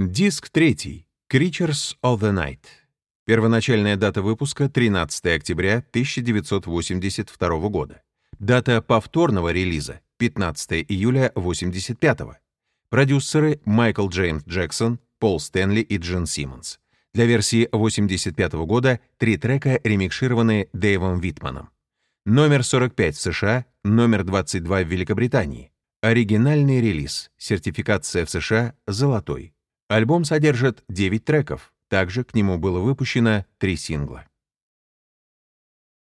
Диск третий. Creatures of the Night. Первоначальная дата выпуска — 13 октября 1982 года. Дата повторного релиза — 15 июля 1985. Продюсеры — Майкл Джеймс Джексон, Пол Стэнли и Джин Симмонс. Для версии 1985 года три трека ремикшированы Дэйвом Витманом. Номер 45 в США, номер 22 в Великобритании. Оригинальный релиз. Сертификация в США «Золотой». Альбом содержит 9 треков. Также к нему было выпущено 3 сингла.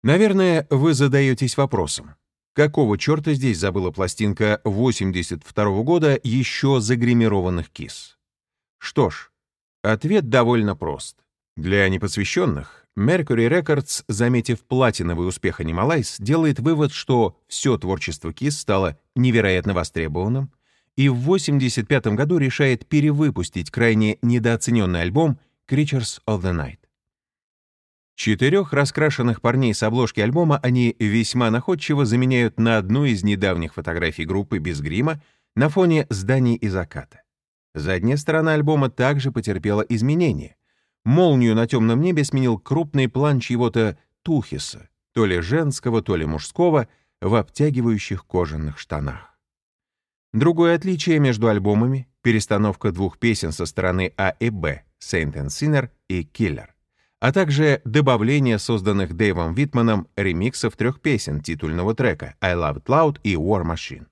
Наверное, вы задаетесь вопросом. Какого черта здесь забыла пластинка 82 -го года еще загримированных кис? Что ж, ответ довольно прост. Для непосвященных Mercury Records, заметив платиновый успех Animalize, делает вывод, что все творчество Kiss стало невероятно востребованным, и в 1985 году решает перевыпустить крайне недооцененный альбом Creatures of the Night. Четырех раскрашенных парней с обложки альбома они весьма находчиво заменяют на одну из недавних фотографий группы без грима на фоне зданий и заката. Задняя сторона альбома также потерпела изменения. Молнию на темном небе сменил крупный план чьего-то тухиса, то ли женского, то ли мужского, в обтягивающих кожаных штанах. Другое отличие между альбомами — перестановка двух песен со стороны А и Б «Saint and Sinner» и «Killer», а также добавление созданных Дэйвом Витманом ремиксов трех песен титульного трека «I Love It Loud» и «War Machine».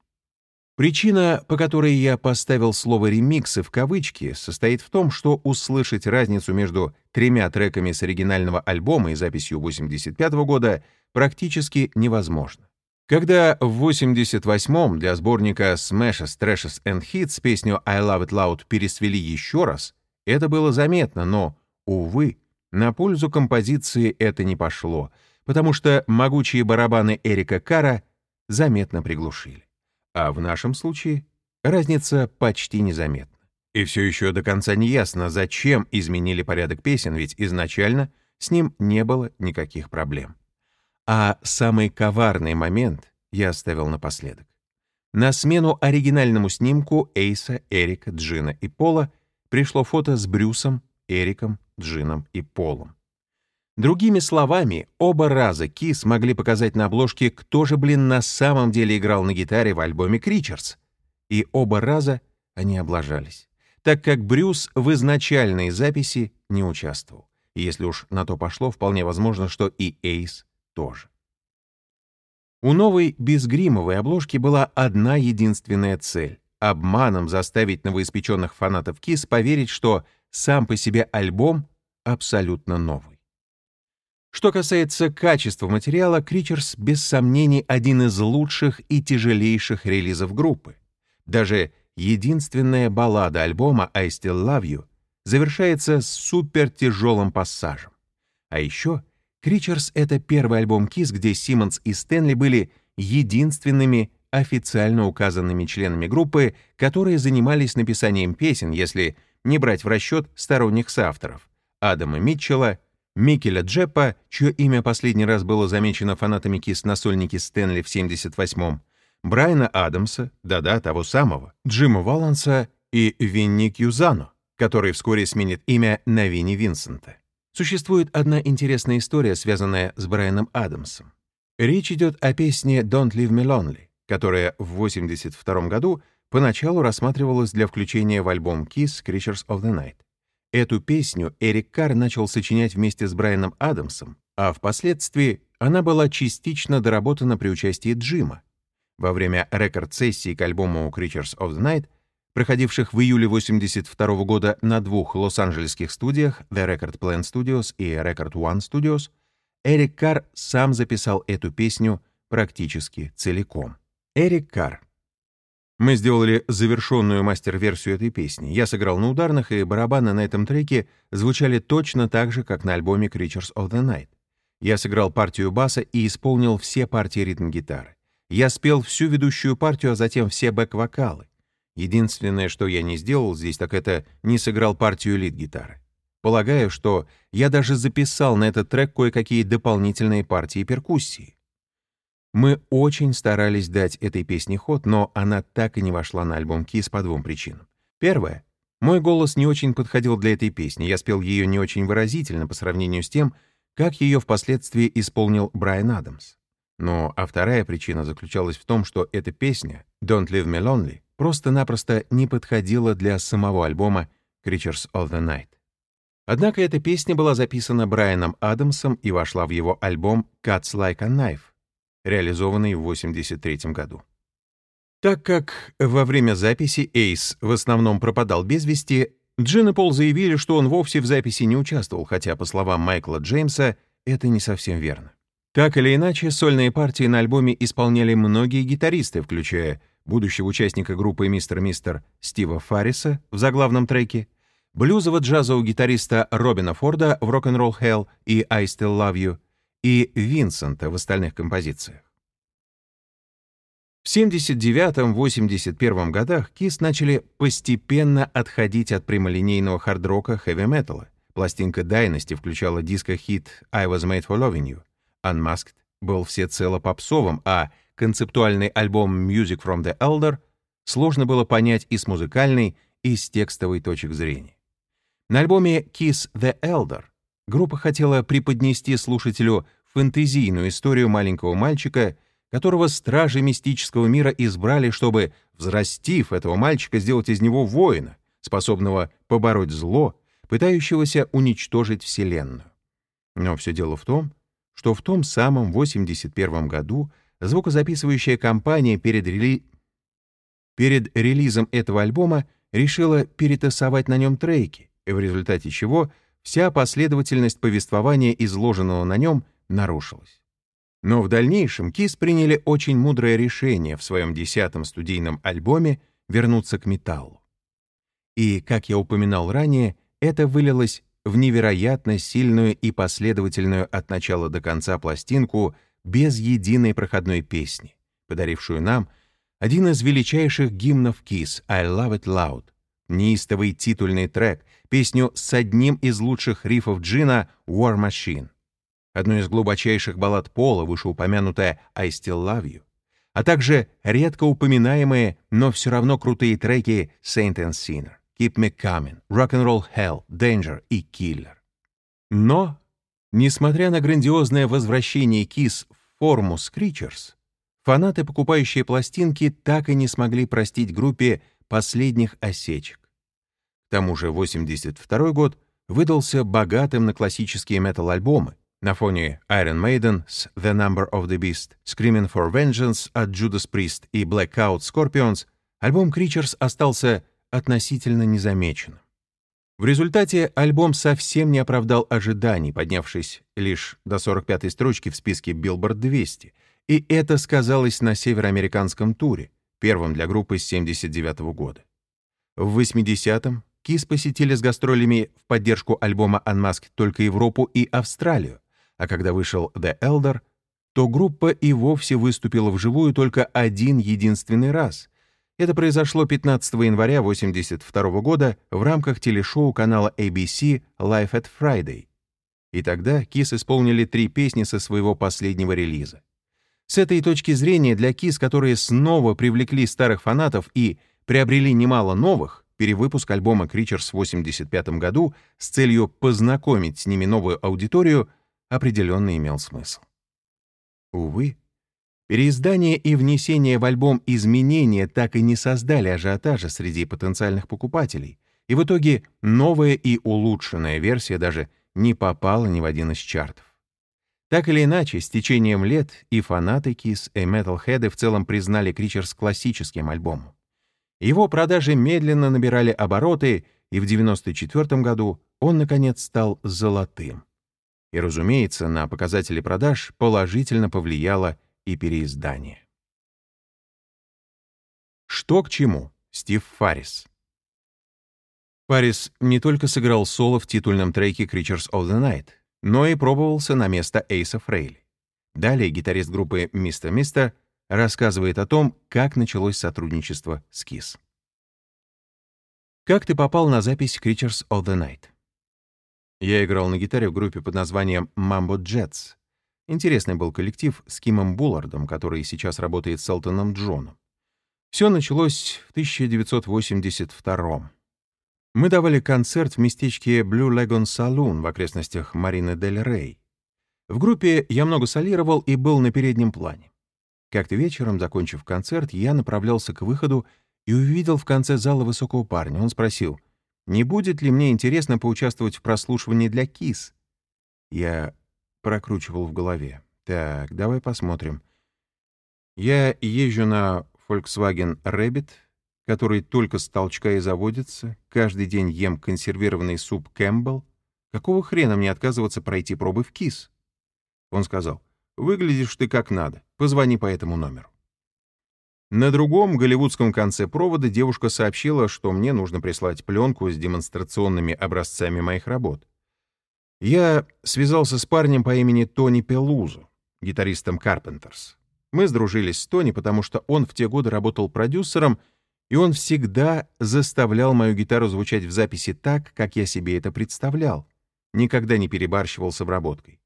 Причина, по которой я поставил слово «ремиксы» в кавычки, состоит в том, что услышать разницу между тремя треками с оригинального альбома и записью 85 года практически невозможно. Когда в 88-м для сборника Smashes, Trashes and Hits песню I Love It Loud пересвели еще раз, это было заметно, но, увы, на пользу композиции это не пошло, потому что могучие барабаны Эрика Кара заметно приглушили. А в нашем случае разница почти незаметна. И все еще до конца не ясно, зачем изменили порядок песен, ведь изначально с ним не было никаких проблем. А самый коварный момент я оставил напоследок. На смену оригинальному снимку Эйса, Эрика, Джина и Пола пришло фото с Брюсом, Эриком, Джином и Полом. Другими словами, оба раза Ки смогли показать на обложке, кто же, блин, на самом деле играл на гитаре в альбоме Кричерс. И оба раза они облажались, так как Брюс в изначальной записи не участвовал. Если уж на то пошло, вполне возможно, что и Эйс тоже. У новой безгримовой обложки была одна единственная цель — обманом заставить новоиспеченных фанатов Кис поверить, что сам по себе альбом абсолютно новый. Что касается качества материала, Кричерс без сомнений один из лучших и тяжелейших релизов группы. Даже единственная баллада альбома «I Still Love You» завершается супертяжелым пассажем. А еще Creatures — это первый альбом Kiss, где Симмонс и Стэнли были единственными официально указанными членами группы, которые занимались написанием песен, если не брать в расчет сторонних соавторов — Адама Митчелла, Микеля Джеппа, чье имя последний раз было замечено фанатами Kiss на сольнике Стэнли в 78-м, Брайана Адамса, да-да, того самого, Джима Валанса и Винни Кьюзано, который вскоре сменит имя на Винни Винсента. Существует одна интересная история, связанная с Брайаном Адамсом. Речь идет о песне «Don't Leave Me Lonely», которая в 1982 году поначалу рассматривалась для включения в альбом Kiss Creatures of the Night. Эту песню Эрик Карр начал сочинять вместе с Брайаном Адамсом, а впоследствии она была частично доработана при участии Джима. Во время рекорд-сессии к альбому Creatures of the Night проходивших в июле 1982 года на двух лос-анджелесских студиях The Record Plant Studios и Record One Studios, Эрик Карр сам записал эту песню практически целиком. Эрик Карр. Мы сделали завершенную мастер-версию этой песни. Я сыграл на ударных, и барабаны на этом треке звучали точно так же, как на альбоме Creatures of the Night. Я сыграл партию баса и исполнил все партии ритм-гитары. Я спел всю ведущую партию, а затем все бэк-вокалы. Единственное, что я не сделал здесь, так это не сыграл партию лид-гитары. Полагаю, что я даже записал на этот трек кое-какие дополнительные партии перкуссии. Мы очень старались дать этой песне ход, но она так и не вошла на альбом Kiss по двум причинам. Первая Мой голос не очень подходил для этой песни, я спел ее не очень выразительно по сравнению с тем, как ее впоследствии исполнил Брайан Адамс. Но а вторая причина заключалась в том, что эта песня «Don't Leave Me Lonely» просто-напросто не подходила для самого альбома «Creatures of the Night». Однако эта песня была записана Брайаном Адамсом и вошла в его альбом «Cuts Like a Knife», реализованный в 1983 году. Так как во время записи Эйс в основном пропадал без вести, Джин и Пол заявили, что он вовсе в записи не участвовал, хотя, по словам Майкла Джеймса, это не совсем верно. Так или иначе, сольные партии на альбоме исполняли многие гитаристы, включая будущего участника группы «Мистер Мистер» Стива Фарриса в заглавном треке, блюзово-джазового гитариста Робина Форда в «Rock'n'Roll Hell» и «I Still Love You» и Винсента в остальных композициях. В 79-81 годах Kiss начали постепенно отходить от прямолинейного хард-рока хэви-металла. Пластинка Dynasty включала диско-хит «I Was Made for Loving You», Unmasked был всецело попсовым, а концептуальный альбом Music from the Elder сложно было понять и с музыкальной, и с текстовой точек зрения. На альбоме Kiss the Elder группа хотела преподнести слушателю фэнтезийную историю маленького мальчика, которого стражи мистического мира избрали, чтобы, взрастив этого мальчика, сделать из него воина, способного побороть зло, пытающегося уничтожить Вселенную. Но все дело в том, что в том самом 81 году звукозаписывающая компания перед, рели... перед релизом этого альбома решила перетасовать на нем треки, в результате чего вся последовательность повествования, изложенного на нем, нарушилась. Но в дальнейшем Кис приняли очень мудрое решение в своем десятом студийном альбоме вернуться к металлу. И, как я упоминал ранее, это вылилось в невероятно сильную и последовательную от начала до конца пластинку без единой проходной песни, подарившую нам один из величайших гимнов Kiss «I Love It Loud», неистовый титульный трек, песню с одним из лучших рифов Джина «War Machine», одну из глубочайших баллад Пола, вышеупомянутая «I Still Love You», а также редко упоминаемые, но все равно крутые треки «Saint and Sinner», «Keep Me Coming», «Rock'n'Roll Hell», «Danger» и «Killer». Но, несмотря на грандиозное возвращение Kiss форму Screechers, фанаты, покупающие пластинки, так и не смогли простить группе последних осечек. К тому же 82 год выдался богатым на классические метал-альбомы. На фоне Iron Maiden с The Number of the Beast, Screaming for Vengeance от Judas Priest и Blackout Scorpions альбом Creatures остался относительно незамеченным. В результате альбом совсем не оправдал ожиданий, поднявшись лишь до 45-й строчки в списке Billboard 200, и это сказалось на североамериканском туре, первым для группы с 79 -го года. В 80-м Кис посетили с гастролями в поддержку альбома Unmasked только Европу и Австралию, а когда вышел The Elder, то группа и вовсе выступила вживую только один единственный раз. Это произошло 15 января 1982 года в рамках телешоу канала ABC Life at Friday. И тогда Кис исполнили три песни со своего последнего релиза. С этой точки зрения для Кис, которые снова привлекли старых фанатов и приобрели немало новых, перевыпуск альбома Creatures в 1985 году с целью познакомить с ними новую аудиторию определенно имел смысл. Увы, переиздание и внесение в альбом изменения так и не создали ажиотажа среди потенциальных покупателей, и в итоге новая и улучшенная версия даже не попала ни в один из чартов. Так или иначе, с течением лет и фанаты Kiss, и Metalhead в целом признали Кричерс классическим альбомом. Его продажи медленно набирали обороты, и в 1994 году он, наконец, стал золотым. И, разумеется, на показатели продаж положительно повлияло и переиздание. Что к чему? Стив Фаррис. Фаррис не только сыграл соло в титульном треке Creatures of the Night, но и пробовался на место Эйса Фрейли. Далее гитарист группы «Мистер Мистер» рассказывает о том, как началось сотрудничество с KISS. Как ты попал на запись Creatures of the Night? Я играл на гитаре в группе под названием Mambo Jets. Интересный был коллектив с Кимом Буллардом, который сейчас работает с Элтоном Джоном. Все началось в 1982 -м. Мы давали концерт в местечке Blue Lagoon Saloon в окрестностях Марины Дель Рей. В группе я много солировал и был на переднем плане. Как-то вечером, закончив концерт, я направлялся к выходу и увидел в конце зала высокого парня. Он спросил, не будет ли мне интересно поучаствовать в прослушивании для КИС. Я прокручивал в голове. Так, давай посмотрим. Я езжу на Volkswagen Rabbit, который только с толчка и заводится, каждый день ем консервированный суп Кэмпбелл. Какого хрена мне отказываться пройти пробы в КИС? Он сказал, выглядишь ты как надо, позвони по этому номеру. На другом голливудском конце провода девушка сообщила, что мне нужно прислать пленку с демонстрационными образцами моих работ. Я связался с парнем по имени Тони Пелузо, гитаристом Carpenters. Мы сдружились с Тони, потому что он в те годы работал продюсером, и он всегда заставлял мою гитару звучать в записи так, как я себе это представлял. Никогда не перебарщивал с обработкой.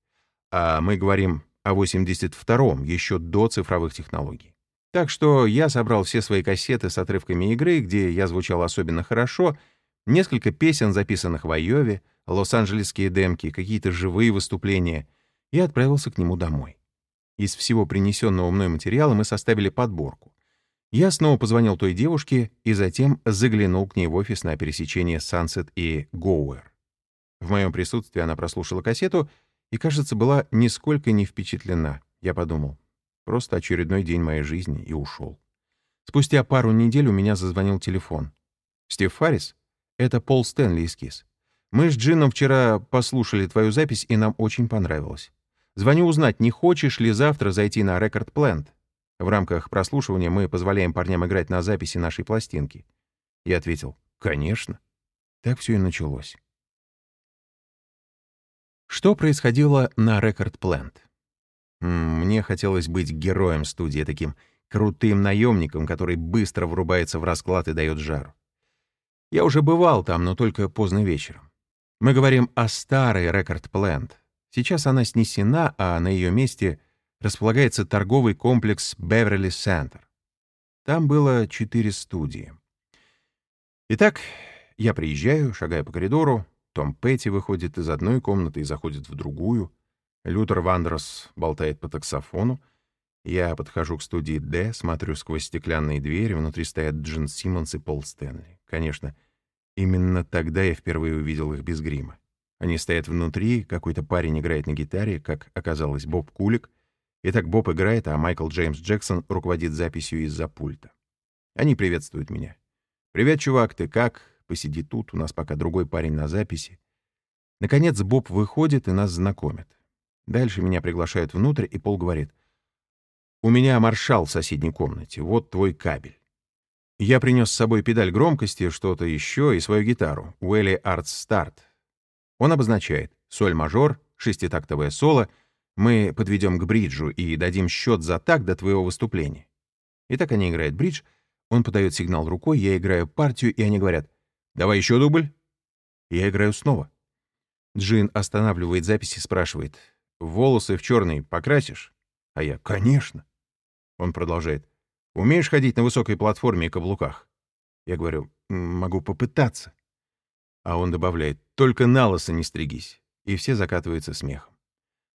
А мы говорим о 82-м, еще до цифровых технологий. Так что я собрал все свои кассеты с отрывками игры, где я звучал особенно хорошо, несколько песен, записанных в Айове, лос-анджелесские демки, какие-то живые выступления, и отправился к нему домой. Из всего принесенного мной материала мы составили подборку. Я снова позвонил той девушке и затем заглянул к ней в офис на пересечении Sunset и Гоуэр. В моем присутствии она прослушала кассету и, кажется, была нисколько не впечатлена. Я подумал, просто очередной день моей жизни, и ушел. Спустя пару недель у меня зазвонил телефон. «Стив Фаррис? Это Пол Стэнли из КИС. Мы с Джином вчера послушали твою запись, и нам очень понравилось. Звоню узнать, не хочешь ли завтра зайти на Рекорд Plant. В рамках прослушивания мы позволяем парням играть на записи нашей пластинки. Я ответил, конечно. Так все и началось. Что происходило на Рекорд Plant? Мне хотелось быть героем студии, таким крутым наемником, который быстро врубается в расклад и дает жару. Я уже бывал там, но только поздно вечером. Мы говорим о старой Рекорд Plant. Сейчас она снесена, а на ее месте располагается торговый комплекс Беверли Центр. Там было четыре студии. Итак, я приезжаю, шагаю по коридору, Том Петти выходит из одной комнаты и заходит в другую, Лютер Вандерс болтает по таксофону, я подхожу к студии «Д», смотрю сквозь стеклянные двери, внутри стоят Джин Симмонс и Пол Стэнли. Конечно, Именно тогда я впервые увидел их без грима. Они стоят внутри, какой-то парень играет на гитаре, как оказалось, Боб Кулик. И так Боб играет, а Майкл Джеймс Джексон руководит записью из-за пульта. Они приветствуют меня. «Привет, чувак, ты как? Посиди тут, у нас пока другой парень на записи». Наконец Боб выходит и нас знакомит. Дальше меня приглашают внутрь, и Пол говорит, «У меня маршал в соседней комнате, вот твой кабель». Я принес с собой педаль громкости, что-то еще и свою гитару, Уэлли Arts Start. Он обозначает соль-мажор, шеститактовое соло, мы подведем к бриджу и дадим счет за так до твоего выступления. И так они играют бридж, он подает сигнал рукой, я играю партию, и они говорят «Давай еще дубль». Я играю снова. Джин останавливает запись и спрашивает «Волосы в черный покрасишь?» А я «Конечно». Он продолжает Умеешь ходить на высокой платформе и каблуках? Я говорю, могу попытаться. А он добавляет, только на не стригись. И все закатываются смехом.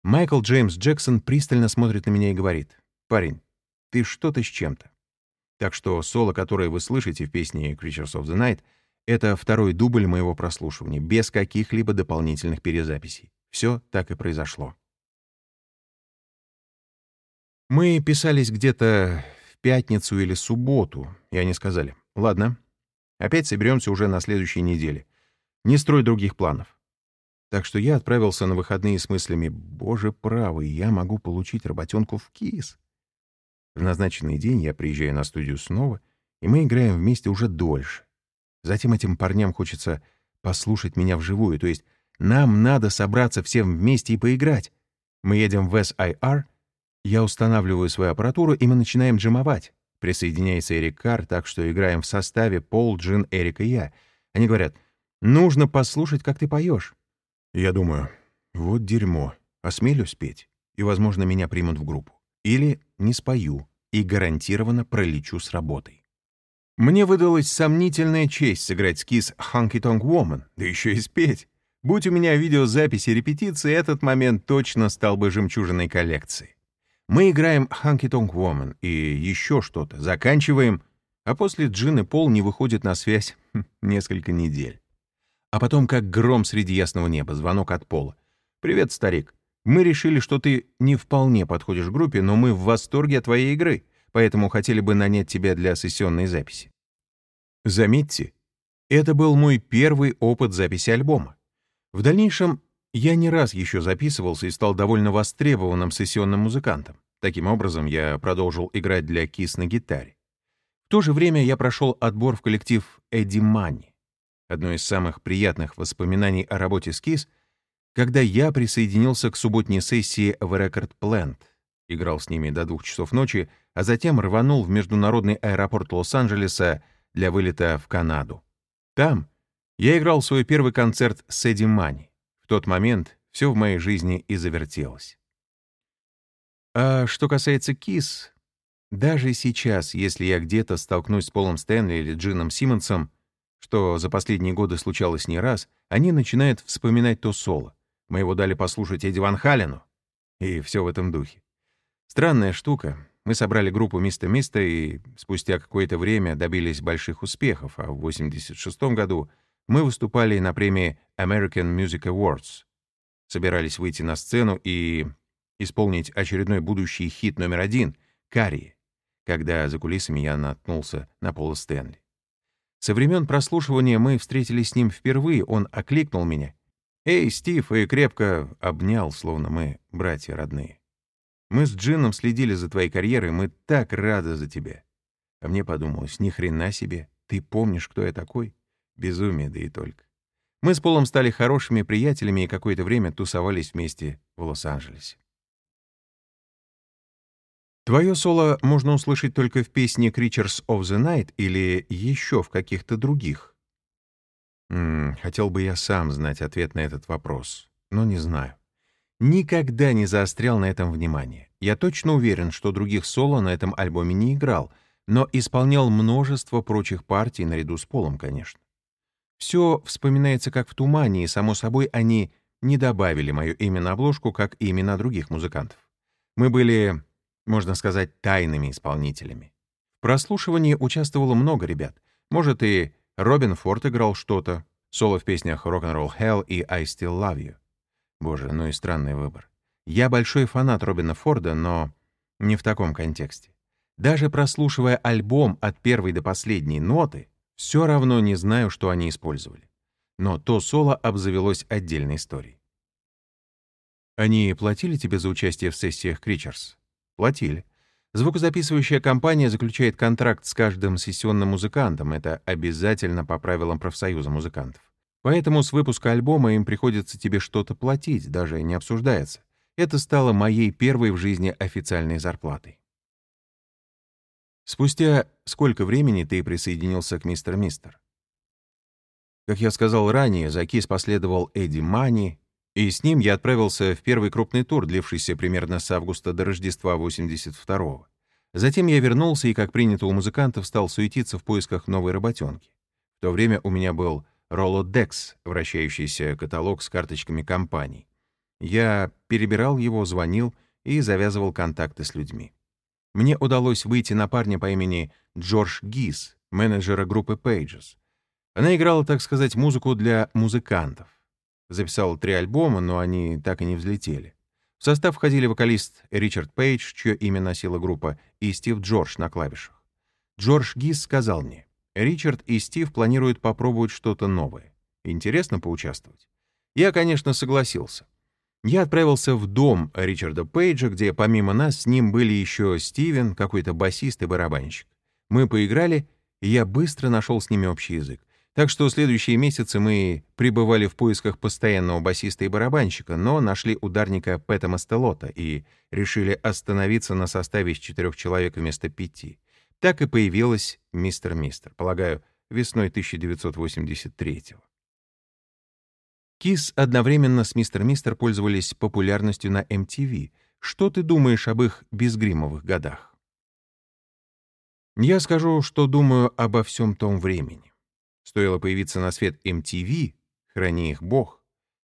Майкл Джеймс Джексон пристально смотрит на меня и говорит, парень, ты что-то с чем-то. Так что соло, которое вы слышите в песне Creatures of the Night, это второй дубль моего прослушивания, без каких-либо дополнительных перезаписей. Все так и произошло. Мы писались где-то пятницу или субботу, и они сказали, «Ладно, опять соберемся уже на следующей неделе. Не строй других планов». Так что я отправился на выходные с мыслями, «Боже правый, я могу получить работенку в КИС». В назначенный день я приезжаю на студию снова, и мы играем вместе уже дольше. Затем этим парням хочется послушать меня вживую, то есть нам надо собраться всем вместе и поиграть. Мы едем в SIR, я устанавливаю свою аппаратуру, и мы начинаем джимовать. Присоединяется Эрик Карр, так что играем в составе Пол, Джин, Эрик и я. Они говорят, нужно послушать, как ты поешь. Я думаю, вот дерьмо, осмелюсь петь, и, возможно, меня примут в группу. Или не спою, и гарантированно пролечу с работой. Мне выдалась сомнительная честь сыграть скиз «Hunky Tonk Woman», да еще и спеть. Будь у меня видеозаписи репетиции, этот момент точно стал бы жемчужиной коллекции. Мы играем «Hunky Tonk Woman» и еще что-то, заканчиваем, а после Джин и Пол не выходят на связь несколько недель. А потом, как гром среди ясного неба, звонок от Пола. «Привет, старик. Мы решили, что ты не вполне подходишь группе, но мы в восторге от твоей игры, поэтому хотели бы нанять тебя для сессионной записи». Заметьте, это был мой первый опыт записи альбома. В дальнейшем я не раз еще записывался и стал довольно востребованным сессионным музыкантом. Таким образом, я продолжил играть для Кис на гитаре. В то же время я прошел отбор в коллектив Эдди Манни. Одно из самых приятных воспоминаний о работе с KISS, когда я присоединился к субботней сессии в Record Plant, играл с ними до двух часов ночи, а затем рванул в международный аэропорт Лос-Анджелеса для вылета в Канаду. Там я играл свой первый концерт с Эдди Мани. Тот момент все в моей жизни и завертелось. А что касается Кис, даже сейчас, если я где-то столкнусь с Полом Стэнли или Джином Симмонсом, что за последние годы случалось не раз, они начинают вспоминать то соло. Мы его дали послушать Эдди Ван Халену. И все в этом духе. Странная штука. Мы собрали группу Миста Миста и спустя какое-то время добились больших успехов, а в 86 году мы выступали на премии American Music Awards. Собирались выйти на сцену и исполнить очередной будущий хит номер один «Карри», когда за кулисами я наткнулся на Пола Стэнли. Со времен прослушивания мы встретились с ним впервые, он окликнул меня. «Эй, Стив!» и крепко обнял, словно мы братья родные. «Мы с Джином следили за твоей карьерой, мы так рады за тебя». А мне подумалось, ни хрена себе, ты помнишь, кто я такой? Безумие, да и только. Мы с Полом стали хорошими приятелями и какое-то время тусовались вместе в Лос-Анджелесе. Твое соло можно услышать только в песне Creatures of the Night или еще в каких-то других? М -м, хотел бы я сам знать ответ на этот вопрос, но не знаю. Никогда не заострял на этом внимание. Я точно уверен, что других соло на этом альбоме не играл, но исполнял множество прочих партий наряду с Полом, конечно. Все вспоминается как в тумане, и, само собой, они не добавили мое имя на обложку, как и имена других музыкантов. Мы были можно сказать, тайными исполнителями. В прослушивании участвовало много ребят. Может, и Робин Форд играл что-то, соло в песнях «Rock'n'Roll Hell» и «I Still Love You». Боже, ну и странный выбор. Я большой фанат Робина Форда, но не в таком контексте. Даже прослушивая альбом от первой до последней ноты, все равно не знаю, что они использовали. Но то соло обзавелось отдельной историей. Они платили тебе за участие в сессиях Кричерс? Платили. Звукозаписывающая компания заключает контракт с каждым сессионным музыкантом. Это обязательно по правилам профсоюза музыкантов. Поэтому с выпуска альбома им приходится тебе что-то платить, даже не обсуждается. Это стало моей первой в жизни официальной зарплатой. Спустя сколько времени ты присоединился к Мистер Мистер? Как я сказал ранее, за Кис последовал Эдди Мани, и с ним я отправился в первый крупный тур, длившийся примерно с августа до Рождества 82-го. Затем я вернулся и, как принято у музыкантов, стал суетиться в поисках новой работенки. В то время у меня был Rolodex, вращающийся каталог с карточками компаний. Я перебирал его, звонил и завязывал контакты с людьми. Мне удалось выйти на парня по имени Джордж Гис, менеджера группы Pages. Она играла, так сказать, музыку для музыкантов. Записал три альбома, но они так и не взлетели. В состав входили вокалист Ричард Пейдж, чье имя носила группа, и Стив Джордж на клавишах. Джордж Гис сказал мне, Ричард и Стив планируют попробовать что-то новое. Интересно поучаствовать? Я, конечно, согласился. Я отправился в дом Ричарда Пейджа, где помимо нас с ним были еще Стивен, какой-то басист и барабанщик. Мы поиграли, и я быстро нашел с ними общий язык. Так что следующие месяцы мы пребывали в поисках постоянного басиста и барабанщика, но нашли ударника Пэта Мастелота и решили остановиться на составе из четырех человек вместо пяти. Так и появилась «Мистер Мистер», полагаю, весной 1983-го. Кис одновременно с «Мистер Мистер» пользовались популярностью на MTV. Что ты думаешь об их безгримовых годах? Я скажу, что думаю обо всем том времени. Стоило появиться на свет MTV, храни их Бог,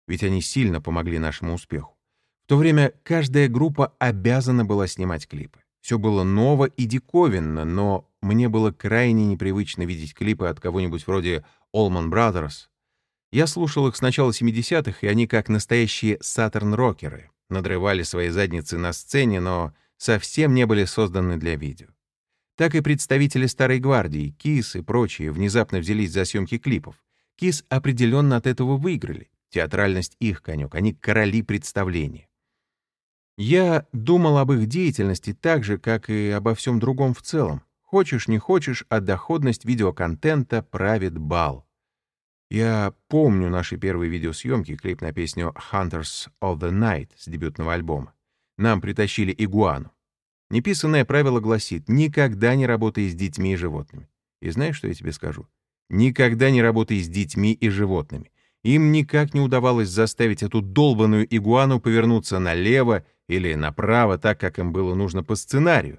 ведь они сильно помогли нашему успеху. В то время каждая группа обязана была снимать клипы. Все было ново и диковинно, но мне было крайне непривычно видеть клипы от кого-нибудь вроде Allman Brothers. Я слушал их с начала 70-х, и они как настоящие саттерн-рокеры, надрывали свои задницы на сцене, но совсем не были созданы для видео. Так и представители Старой Гвардии, Кис и прочие внезапно взялись за съемки клипов. Кис определенно от этого выиграли. Театральность их конек, они короли представления. Я думал об их деятельности так же, как и обо всем другом в целом. Хочешь, не хочешь, а доходность видеоконтента правит бал. Я помню наши первые видеосъемки, клип на песню «Hunters of the Night» с дебютного альбома. Нам притащили игуану. Неписанное правило гласит «никогда не работай с детьми и животными». И знаешь, что я тебе скажу? Никогда не работай с детьми и животными. Им никак не удавалось заставить эту долбанную игуану повернуться налево или направо так, как им было нужно по сценарию.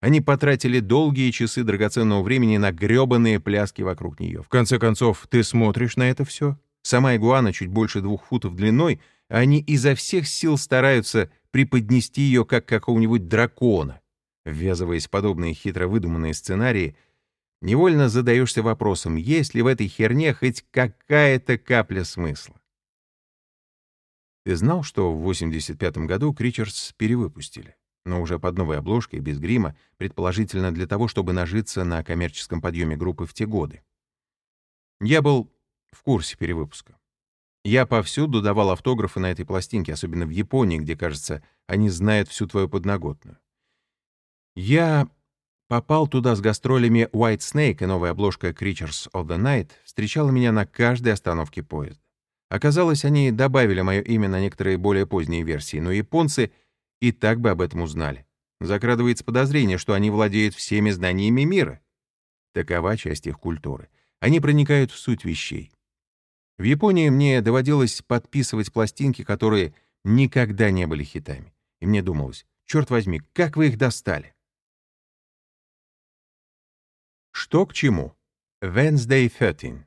Они потратили долгие часы драгоценного времени на грёбаные пляски вокруг нее. В конце концов, ты смотришь на это все? Сама игуана чуть больше двух футов длиной, а они изо всех сил стараются преподнести ее как какого-нибудь дракона. Ввязываясь в подобные хитро выдуманные сценарии, невольно задаешься вопросом, есть ли в этой херне хоть какая-то капля смысла. Ты знал, что в 85 году Кричерс перевыпустили, но уже под новой обложкой, без грима, предположительно для того, чтобы нажиться на коммерческом подъеме группы в те годы? Я был в курсе перевыпуска. Я повсюду давал автографы на этой пластинке, особенно в Японии, где, кажется, они знают всю твою подноготную. Я попал туда с гастролями White Snake, и новая обложка Creatures of the Night встречала меня на каждой остановке поезда. Оказалось, они добавили мое имя на некоторые более поздние версии, но японцы и так бы об этом узнали. Закрадывается подозрение, что они владеют всеми знаниями мира. Такова часть их культуры. Они проникают в суть вещей. В Японии мне доводилось подписывать пластинки, которые никогда не были хитами. И мне думалось, черт возьми, как вы их достали? Что к чему? Wednesday 13.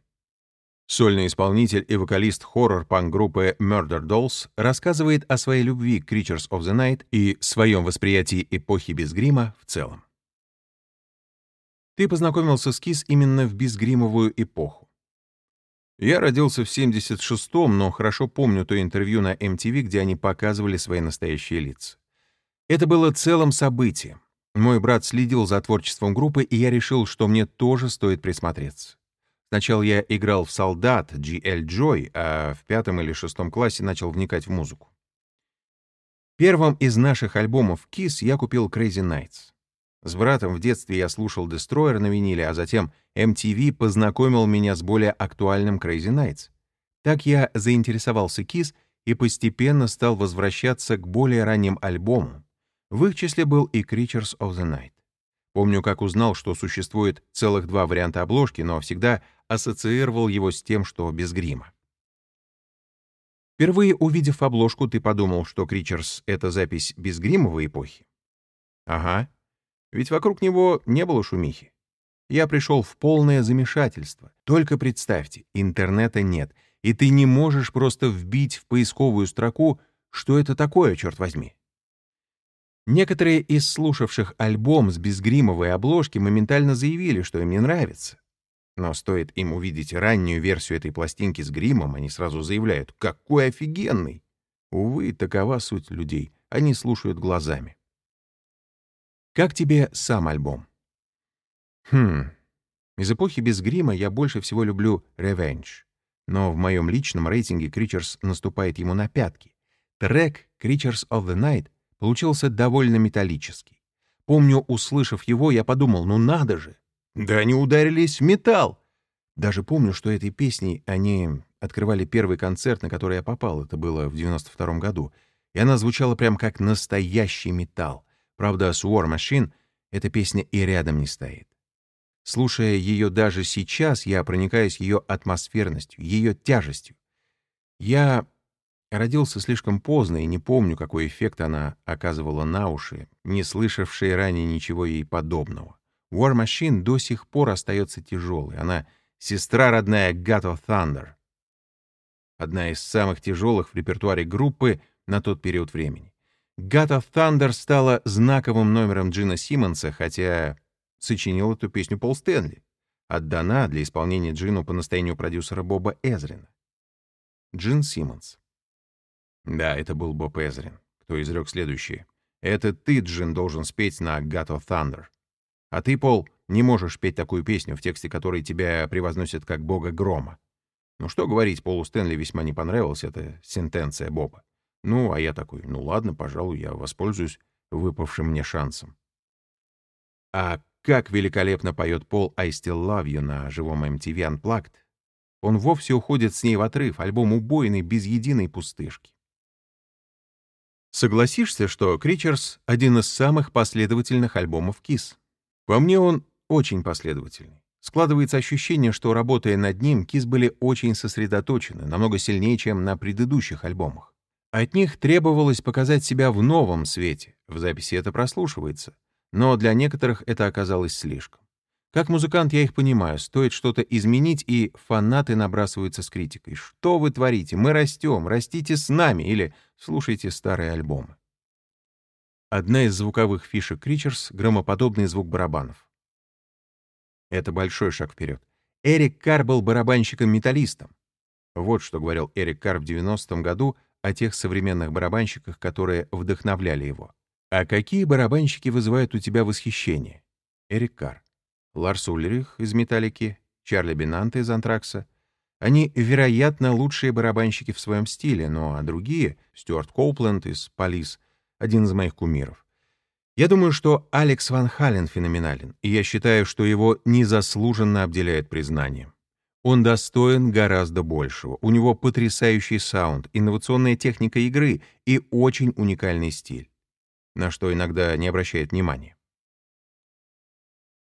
Сольный исполнитель и вокалист хоррор-панк-группы Murder Dolls рассказывает о своей любви к Creatures of the Night и своем восприятии эпохи без грима в целом. Ты познакомился с Кис именно в безгримовую эпоху. Я родился в 76-м, но хорошо помню то интервью на MTV, где они показывали свои настоящие лица. Это было целым событием. Мой брат следил за творчеством группы, и я решил, что мне тоже стоит присмотреться. Сначала я играл в солдат G.L. Joy, а в пятом или шестом классе начал вникать в музыку. Первым из наших альбомов Kiss я купил Crazy Nights. С братом в детстве я слушал Destroyer на виниле, а затем MTV познакомил меня с более актуальным Crazy Nights. Так я заинтересовался Kiss и постепенно стал возвращаться к более ранним альбомам. В их числе был и Creatures of the Night. Помню, как узнал, что существует целых два варианта обложки, но всегда ассоциировал его с тем, что без грима. Впервые увидев обложку, ты подумал, что Creatures — это запись безгримовой эпохи? Ага, ведь вокруг него не было шумихи. Я пришел в полное замешательство. Только представьте, интернета нет, и ты не можешь просто вбить в поисковую строку, что это такое, черт возьми. Некоторые из слушавших альбом с безгримовой обложки моментально заявили, что им не нравится. Но стоит им увидеть раннюю версию этой пластинки с гримом, они сразу заявляют «Какой офигенный!» Увы, такова суть людей. Они слушают глазами. Как тебе сам альбом? Хм. Из эпохи без грима я больше всего люблю Revenge. Но в моем личном рейтинге Creatures наступает ему на пятки. Трек Creatures of the Night получился довольно металлический. Помню, услышав его, я подумал, ну надо же! Да они ударились в металл! Даже помню, что этой песней они открывали первый концерт, на который я попал. Это было в 92 году. И она звучала прям как настоящий металл. Правда, с War Machine эта песня и рядом не стоит. Слушая ее даже сейчас, я проникаюсь ее атмосферностью, ее тяжестью. Я родился слишком поздно и не помню, какой эффект она оказывала на уши, не слышавшие ранее ничего ей подобного. War Machine до сих пор остается тяжелой. Она сестра родная God of Thunder. Одна из самых тяжелых в репертуаре группы на тот период времени. God of Thunder стала знаковым номером Джина Симмонса, хотя сочинил эту песню Пол Стэнли. Отдана для исполнения Джину по настоянию продюсера Боба Эзрина. Джин Симмонс. Да, это был Боб Эзрин, кто изрек следующее. «Это ты, Джин, должен спеть на God of Thunder. А ты, Пол, не можешь петь такую песню, в тексте которой тебя превозносят как бога грома. Ну что говорить, Полу Стэнли весьма не понравилась эта сентенция Боба. Ну, а я такой, ну ладно, пожалуй, я воспользуюсь выпавшим мне шансом. А как великолепно поет Пол «I Still Love You» на живом MTV Unplugged. Он вовсе уходит с ней в отрыв, альбом убойный, без единой пустышки. Согласишься, что «Кричерс» — один из самых последовательных альбомов Kiss? По мне, он очень последовательный. Складывается ощущение, что, работая над ним, Kiss были очень сосредоточены, намного сильнее, чем на предыдущих альбомах. От них требовалось показать себя в новом свете, в записи это прослушивается, но для некоторых это оказалось слишком. Как музыкант я их понимаю, стоит что-то изменить, и фанаты набрасываются с критикой. «Что вы творите? Мы растем, растите с нами!» или «Слушайте старые альбомы». Одна из звуковых фишек Кричерс — громоподобный звук барабанов. Это большой шаг вперед. Эрик Карр был барабанщиком-металлистом. Вот что говорил Эрик Карр в 90-м году о тех современных барабанщиках, которые вдохновляли его. А какие барабанщики вызывают у тебя восхищение? Эрик Карр. Ларс Ульрих из «Металлики», Чарли Бинанте из «Антракса». Они, вероятно, лучшие барабанщики в своем стиле, но а другие — Стюарт Коупленд из «Полис», один из моих кумиров. Я думаю, что Алекс Ван Хален феноменален, и я считаю, что его незаслуженно обделяет признанием. Он достоин гораздо большего. У него потрясающий саунд, инновационная техника игры и очень уникальный стиль, на что иногда не обращает внимания.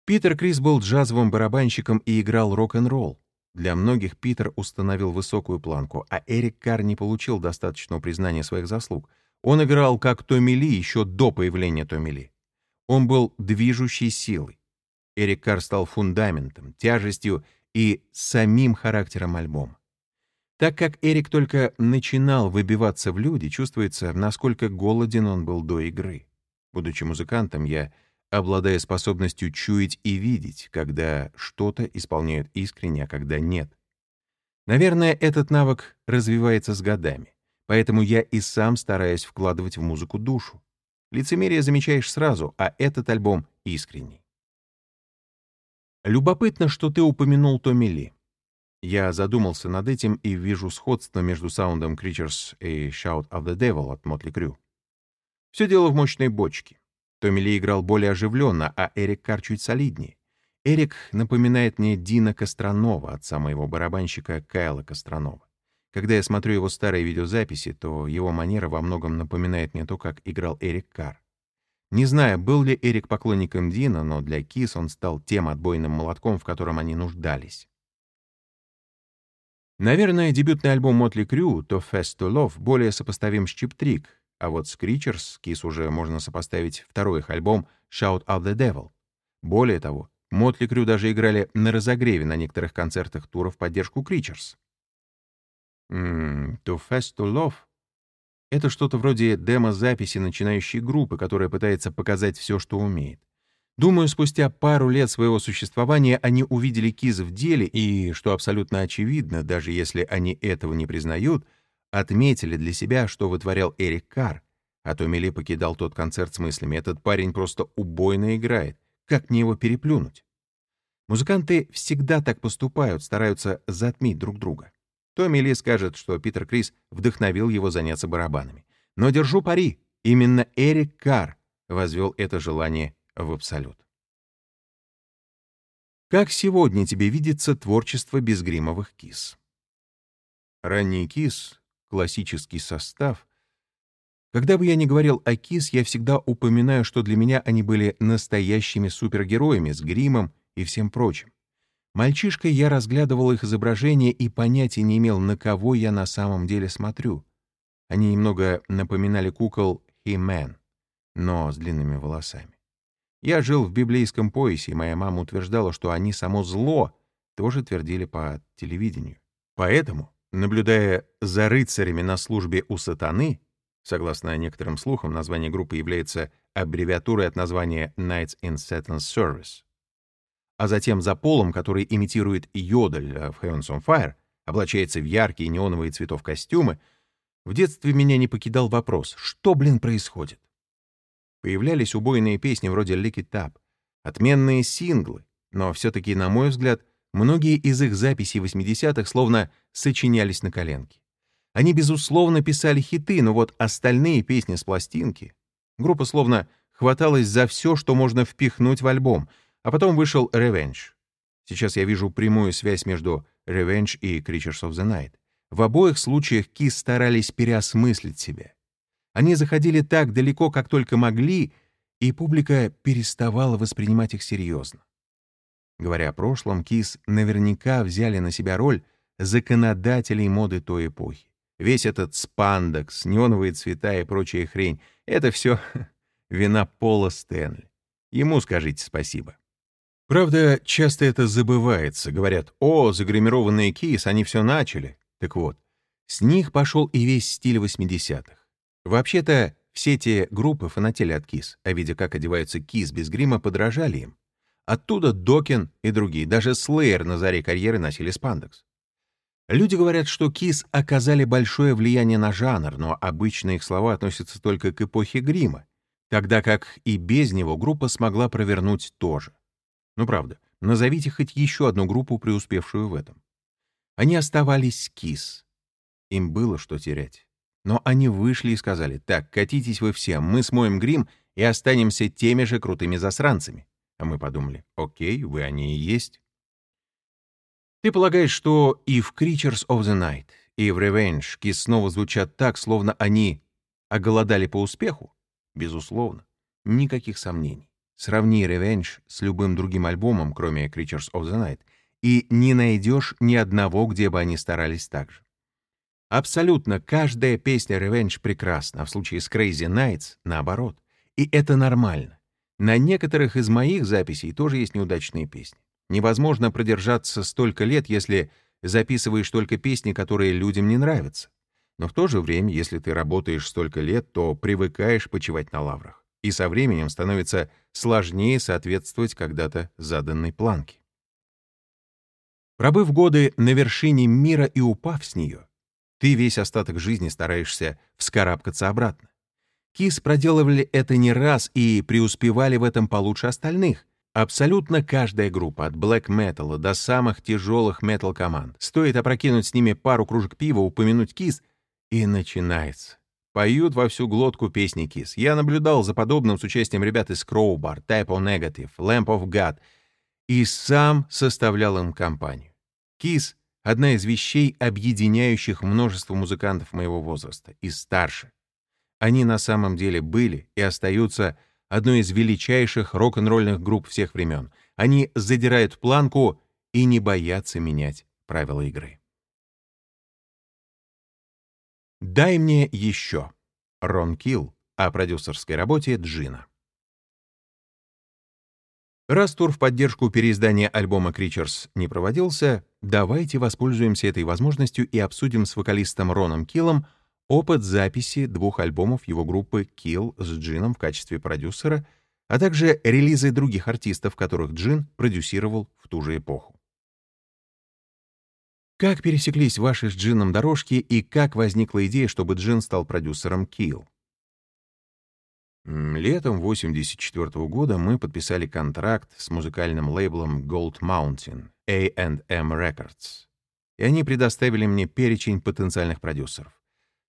Питер Крис был джазовым барабанщиком и играл рок-н-ролл. Для многих Питер установил высокую планку, а Эрик Карр не получил достаточного признания своих заслуг. Он играл как Томми Ли еще до появления Томми Ли. Он был движущей силой. Эрик Карр стал фундаментом, тяжестью и самим характером альбома. Так как Эрик только начинал выбиваться в люди, чувствуется, насколько голоден он был до игры. Будучи музыкантом, я обладаю способностью чуять и видеть, когда что-то исполняют искренне, а когда нет. Наверное, этот навык развивается с годами, поэтому я и сам стараюсь вкладывать в музыку душу. Лицемерие замечаешь сразу, а этот альбом искренний. Любопытно, что ты упомянул Томми Ли. Я задумался над этим и вижу сходство между саундом Creatures и Shout of the Devil от Motley Crue. Все дело в мощной бочке. Томми Ли играл более оживленно, а Эрик Кар чуть солиднее. Эрик напоминает мне Дина Костронова, отца моего барабанщика Кайла Костронова. Когда я смотрю его старые видеозаписи, то его манера во многом напоминает мне то, как играл Эрик Кар. Не знаю, был ли Эрик поклонником Дина, но для Кис он стал тем отбойным молотком, в котором они нуждались. Наверное, дебютный альбом Мотли Крю, то Fast to Love, более сопоставим с Чип Трик, а вот Creatures Кис уже можно сопоставить второй их альбом Shout of the Devil. Более того, Мотли Крю даже играли на разогреве на некоторых концертах тура в поддержку Creatures. Mm, to Fast to Love это что-то вроде демо-записи начинающей группы, которая пытается показать все, что умеет. Думаю, спустя пару лет своего существования они увидели Киз в деле и, что абсолютно очевидно, даже если они этого не признают, отметили для себя, что вытворял Эрик Карр. А то Мели покидал тот концерт с мыслями «этот парень просто убойно играет, как мне его переплюнуть?» Музыканты всегда так поступают, стараются затмить друг друга. Томми Ли скажет, что Питер Крис вдохновил его заняться барабанами. Но держу пари, именно Эрик Карр возвел это желание в абсолют. Как сегодня тебе видится творчество безгримовых кис? Ранний кис, классический состав. Когда бы я ни говорил о кис, я всегда упоминаю, что для меня они были настоящими супергероями с гримом и всем прочим. Мальчишкой я разглядывал их изображения и понятия не имел, на кого я на самом деле смотрю. Они немного напоминали кукол He-Man, но с длинными волосами. Я жил в библейском поясе, и моя мама утверждала, что они само зло тоже твердили по телевидению. Поэтому, наблюдая за рыцарями на службе у сатаны, согласно некоторым слухам, название группы является аббревиатурой от названия Knights in Satan's Service, а затем за полом, который имитирует йодль в Heavens on Fire, облачается в яркие неоновые цветов костюмы, в детстве меня не покидал вопрос, что, блин, происходит? Появлялись убойные песни вроде «Lick It Up», отменные синглы, но все-таки, на мой взгляд, многие из их записей 80-х словно сочинялись на коленке. Они, безусловно, писали хиты, но вот остальные песни с пластинки... Группа словно хваталась за все, что можно впихнуть в альбом, а потом вышел «Revenge». Сейчас я вижу прямую связь между «Revenge» и «Creatures of the Night». В обоих случаях Кис старались переосмыслить себя. Они заходили так далеко, как только могли, и публика переставала воспринимать их серьезно. Говоря о прошлом, Кис наверняка взяли на себя роль законодателей моды той эпохи. Весь этот спандекс, неоновые цвета и прочая хрень — это все вина Пола Стэнли. Ему скажите спасибо. Правда, часто это забывается. Говорят, о, загримированные Кис, они все начали. Так вот, с них пошел и весь стиль 80-х. Вообще-то, все те группы фанатели от Кис, а видя, как одеваются Кис без грима, подражали им. Оттуда Докин и другие, даже Слеер на заре карьеры носили спандекс. Люди говорят, что Кис оказали большое влияние на жанр, но обычно их слова относятся только к эпохе грима, тогда как и без него группа смогла провернуть тоже. Ну правда, назовите хоть еще одну группу, преуспевшую в этом. Они оставались Кис. Им было что терять. Но они вышли и сказали, так, катитесь вы все, мы смоем грим и останемся теми же крутыми засранцами. А мы подумали, окей, вы они и есть. Ты полагаешь, что и в Creatures of the Night, и в Revenge кис снова звучат так, словно они оголодали по успеху? Безусловно. Никаких сомнений. Сравни Revenge с любым другим альбомом, кроме Creatures of the Night, и не найдешь ни одного, где бы они старались так же. Абсолютно каждая песня Revenge прекрасна, а в случае с Crazy Nights — наоборот. И это нормально. На некоторых из моих записей тоже есть неудачные песни. Невозможно продержаться столько лет, если записываешь только песни, которые людям не нравятся. Но в то же время, если ты работаешь столько лет, то привыкаешь почивать на лаврах. И со временем становится сложнее соответствовать когда-то заданной планке. Пробыв годы на вершине мира и упав с нее, ты весь остаток жизни стараешься вскарабкаться обратно. Кис проделывали это не раз и преуспевали в этом получше остальных. Абсолютно каждая группа, от блэк металла до самых тяжелых метал-команд. Стоит опрокинуть с ними пару кружек пива, упомянуть Кис, и начинается. Поют во всю глотку песни Кис. Я наблюдал за подобным с участием ребят из Crowbar, Type O Negative, Lamp of God, и сам составлял им компанию. Кис одна из вещей, объединяющих множество музыкантов моего возраста и старше. Они на самом деле были и остаются одной из величайших рок-н-ролльных групп всех времен. Они задирают планку и не боятся менять правила игры. «Дай мне еще» Рон Килл о продюсерской работе Джина. Раз тур в поддержку переиздания альбома Creatures не проводился, давайте воспользуемся этой возможностью и обсудим с вокалистом Роном Киллом опыт записи двух альбомов его группы Kill с Джином в качестве продюсера, а также релизы других артистов, которых Джин продюсировал в ту же эпоху. Как пересеклись ваши с Джином дорожки и как возникла идея, чтобы Джин стал продюсером Kill? Летом 1984 года мы подписали контракт с музыкальным лейблом Gold Mountain, A&M Records, и они предоставили мне перечень потенциальных продюсеров.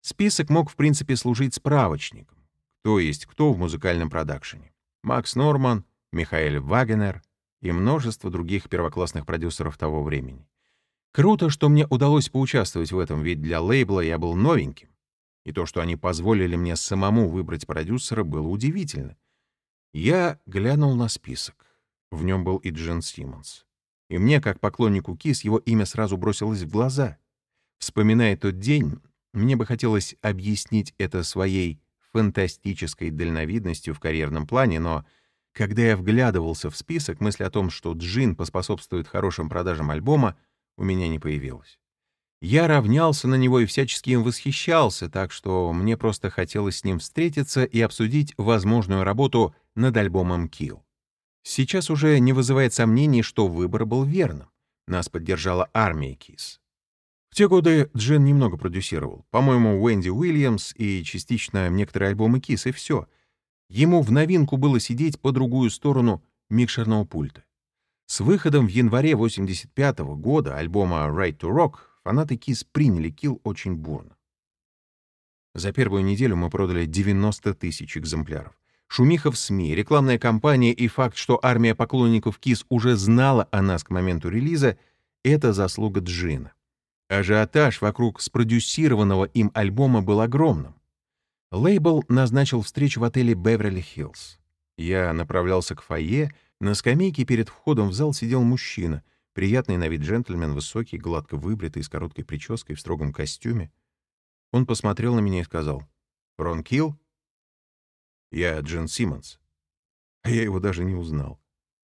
Список мог, в принципе, служить справочником. Кто есть кто в музыкальном продакшене. Макс Норман, Михаэль Вагенер и множество других первоклассных продюсеров того времени. Круто, что мне удалось поучаствовать в этом, ведь для лейбла я был новеньким. И то, что они позволили мне самому выбрать продюсера, было удивительно. Я глянул на список. В нем был и Джен Симмонс. И мне, как поклоннику Кис, его имя сразу бросилось в глаза. Вспоминая тот день, мне бы хотелось объяснить это своей фантастической дальновидностью в карьерном плане, но Когда я вглядывался в список, мысль о том, что Джин поспособствует хорошим продажам альбома, у меня не появилась. Я равнялся на него и всячески им восхищался, так что мне просто хотелось с ним встретиться и обсудить возможную работу над альбомом Kill. Сейчас уже не вызывает сомнений, что выбор был верным. Нас поддержала армия Кис. В те годы Джен немного продюсировал. По-моему, Уэнди Уильямс и частично некоторые альбомы Кис, и все. Ему в новинку было сидеть по другую сторону микшерного пульта. С выходом в январе 85 -го года альбома «Right to Rock» фанаты Кис приняли Килл очень бурно. За первую неделю мы продали 90 тысяч экземпляров. Шумиха в СМИ, рекламная кампания и факт, что армия поклонников КИС уже знала о нас к моменту релиза — это заслуга Джина. Ажиотаж вокруг спродюсированного им альбома был огромным. Лейбл назначил встречу в отеле «Беверли-Хиллз». Я направлялся к фойе, на скамейке перед входом в зал сидел мужчина, приятный на вид джентльмен, высокий, гладко выбритый, с короткой прической, в строгом костюме. Он посмотрел на меня и сказал, «Рон Килл?» «Я Джин Симмонс». А я его даже не узнал.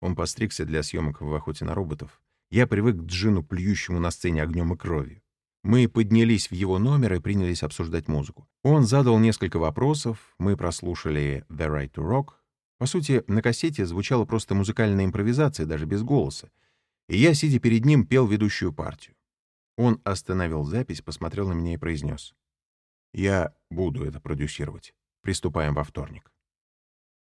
Он постригся для съемок в «Охоте на роботов». Я привык к Джину, плюющему на сцене огнем и кровью. Мы поднялись в его номер и принялись обсуждать музыку. Он задал несколько вопросов, мы прослушали «The Right to Rock». По сути, на кассете звучала просто музыкальная импровизация, даже без голоса. И я, сидя перед ним, пел ведущую партию. Он остановил запись, посмотрел на меня и произнес. «Я буду это продюсировать. Приступаем во вторник».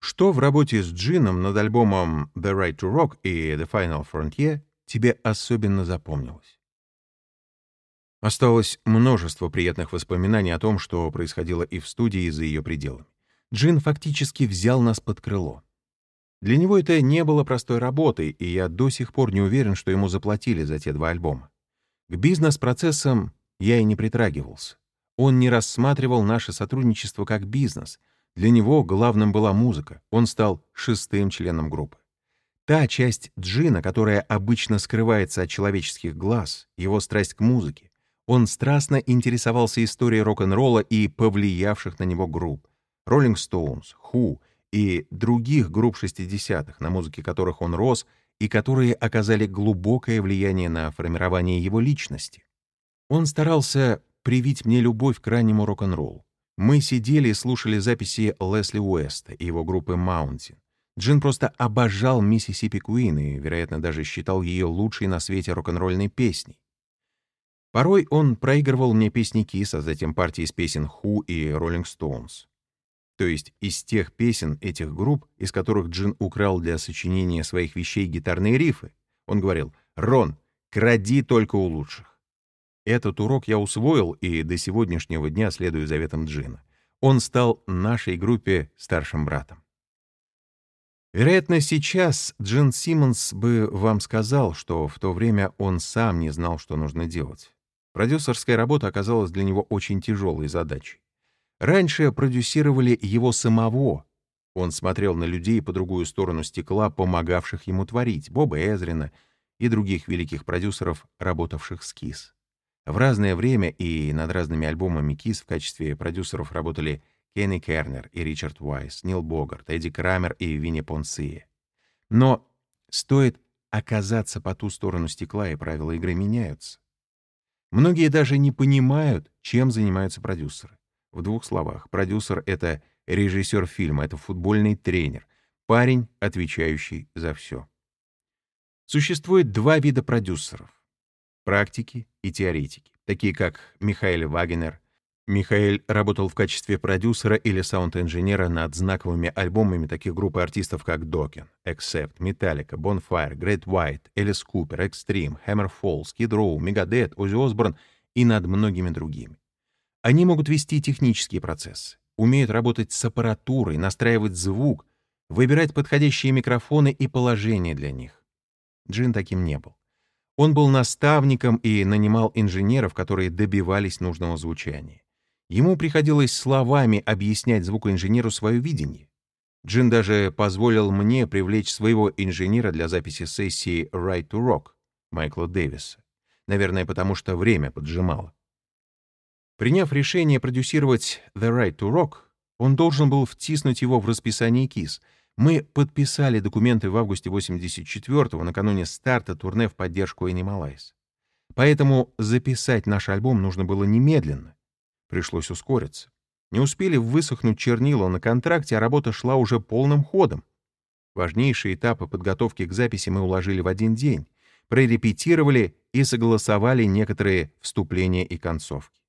Что в работе с Джином над альбомом «The Right to Rock» и «The Final Frontier» тебе особенно запомнилось? Осталось множество приятных воспоминаний о том, что происходило и в студии, и за ее пределами. Джин фактически взял нас под крыло. Для него это не было простой работой, и я до сих пор не уверен, что ему заплатили за те два альбома. К бизнес-процессам я и не притрагивался. Он не рассматривал наше сотрудничество как бизнес. Для него главным была музыка. Он стал шестым членом группы. Та часть Джина, которая обычно скрывается от человеческих глаз, его страсть к музыке, он страстно интересовался историей рок-н-ролла и повлиявших на него групп Rolling Stones, Who и других групп 60-х, на музыке которых он рос и которые оказали глубокое влияние на формирование его личности. Он старался привить мне любовь к раннему рок-н-роллу. Мы сидели и слушали записи Лесли Уэста и его группы Mountain. Джин просто обожал Миссисипи Куин и, вероятно, даже считал ее лучшей на свете рок-н-ролльной песней. Порой он проигрывал мне песни Кис, а затем партии из песен Who и Rolling Stones. То есть из тех песен этих групп, из которых Джин украл для сочинения своих вещей гитарные рифы. Он говорил «Рон, кради только у лучших». Этот урок я усвоил и до сегодняшнего дня следую заветам Джина. Он стал нашей группе старшим братом. Вероятно, сейчас Джин Симмонс бы вам сказал, что в то время он сам не знал, что нужно делать. Продюсерская работа оказалась для него очень тяжелой задачей. Раньше продюсировали его самого. Он смотрел на людей по другую сторону стекла, помогавших ему творить, Боба Эзрина и других великих продюсеров, работавших с Кис. В разное время и над разными альбомами Кис в качестве продюсеров работали Кенни Кернер и Ричард Уайс, Нил Богарт, Эдди Крамер и Винни Понсие. Но стоит оказаться по ту сторону стекла, и правила игры меняются. Многие даже не понимают, чем занимаются продюсеры. В двух словах, продюсер — это режиссер фильма, это футбольный тренер, парень, отвечающий за все. Существует два вида продюсеров — практики и теоретики, такие как Михаил Вагенер, Михаил работал в качестве продюсера или саунд-инженера над знаковыми альбомами таких групп артистов, как Dokken, Accept, Metallica, Bonfire, Great White, Alice Cooper, Extreme, Hammerfall, Skid Row, Megadeth, Ozzy Osbourne и над многими другими. Они могут вести технические процессы, умеют работать с аппаратурой, настраивать звук, выбирать подходящие микрофоны и положения для них. Джин таким не был. Он был наставником и нанимал инженеров, которые добивались нужного звучания. Ему приходилось словами объяснять звукоинженеру свое видение. Джин даже позволил мне привлечь своего инженера для записи сессии «Right to Rock» Майкла Дэвиса. Наверное, потому что время поджимало. Приняв решение продюсировать «The Right to Rock», он должен был втиснуть его в расписание КИС, Мы подписали документы в августе 84-го, накануне старта турне в поддержку Animalize. Поэтому записать наш альбом нужно было немедленно. Пришлось ускориться. Не успели высохнуть чернила на контракте, а работа шла уже полным ходом. Важнейшие этапы подготовки к записи мы уложили в один день, прорепетировали и согласовали некоторые вступления и концовки.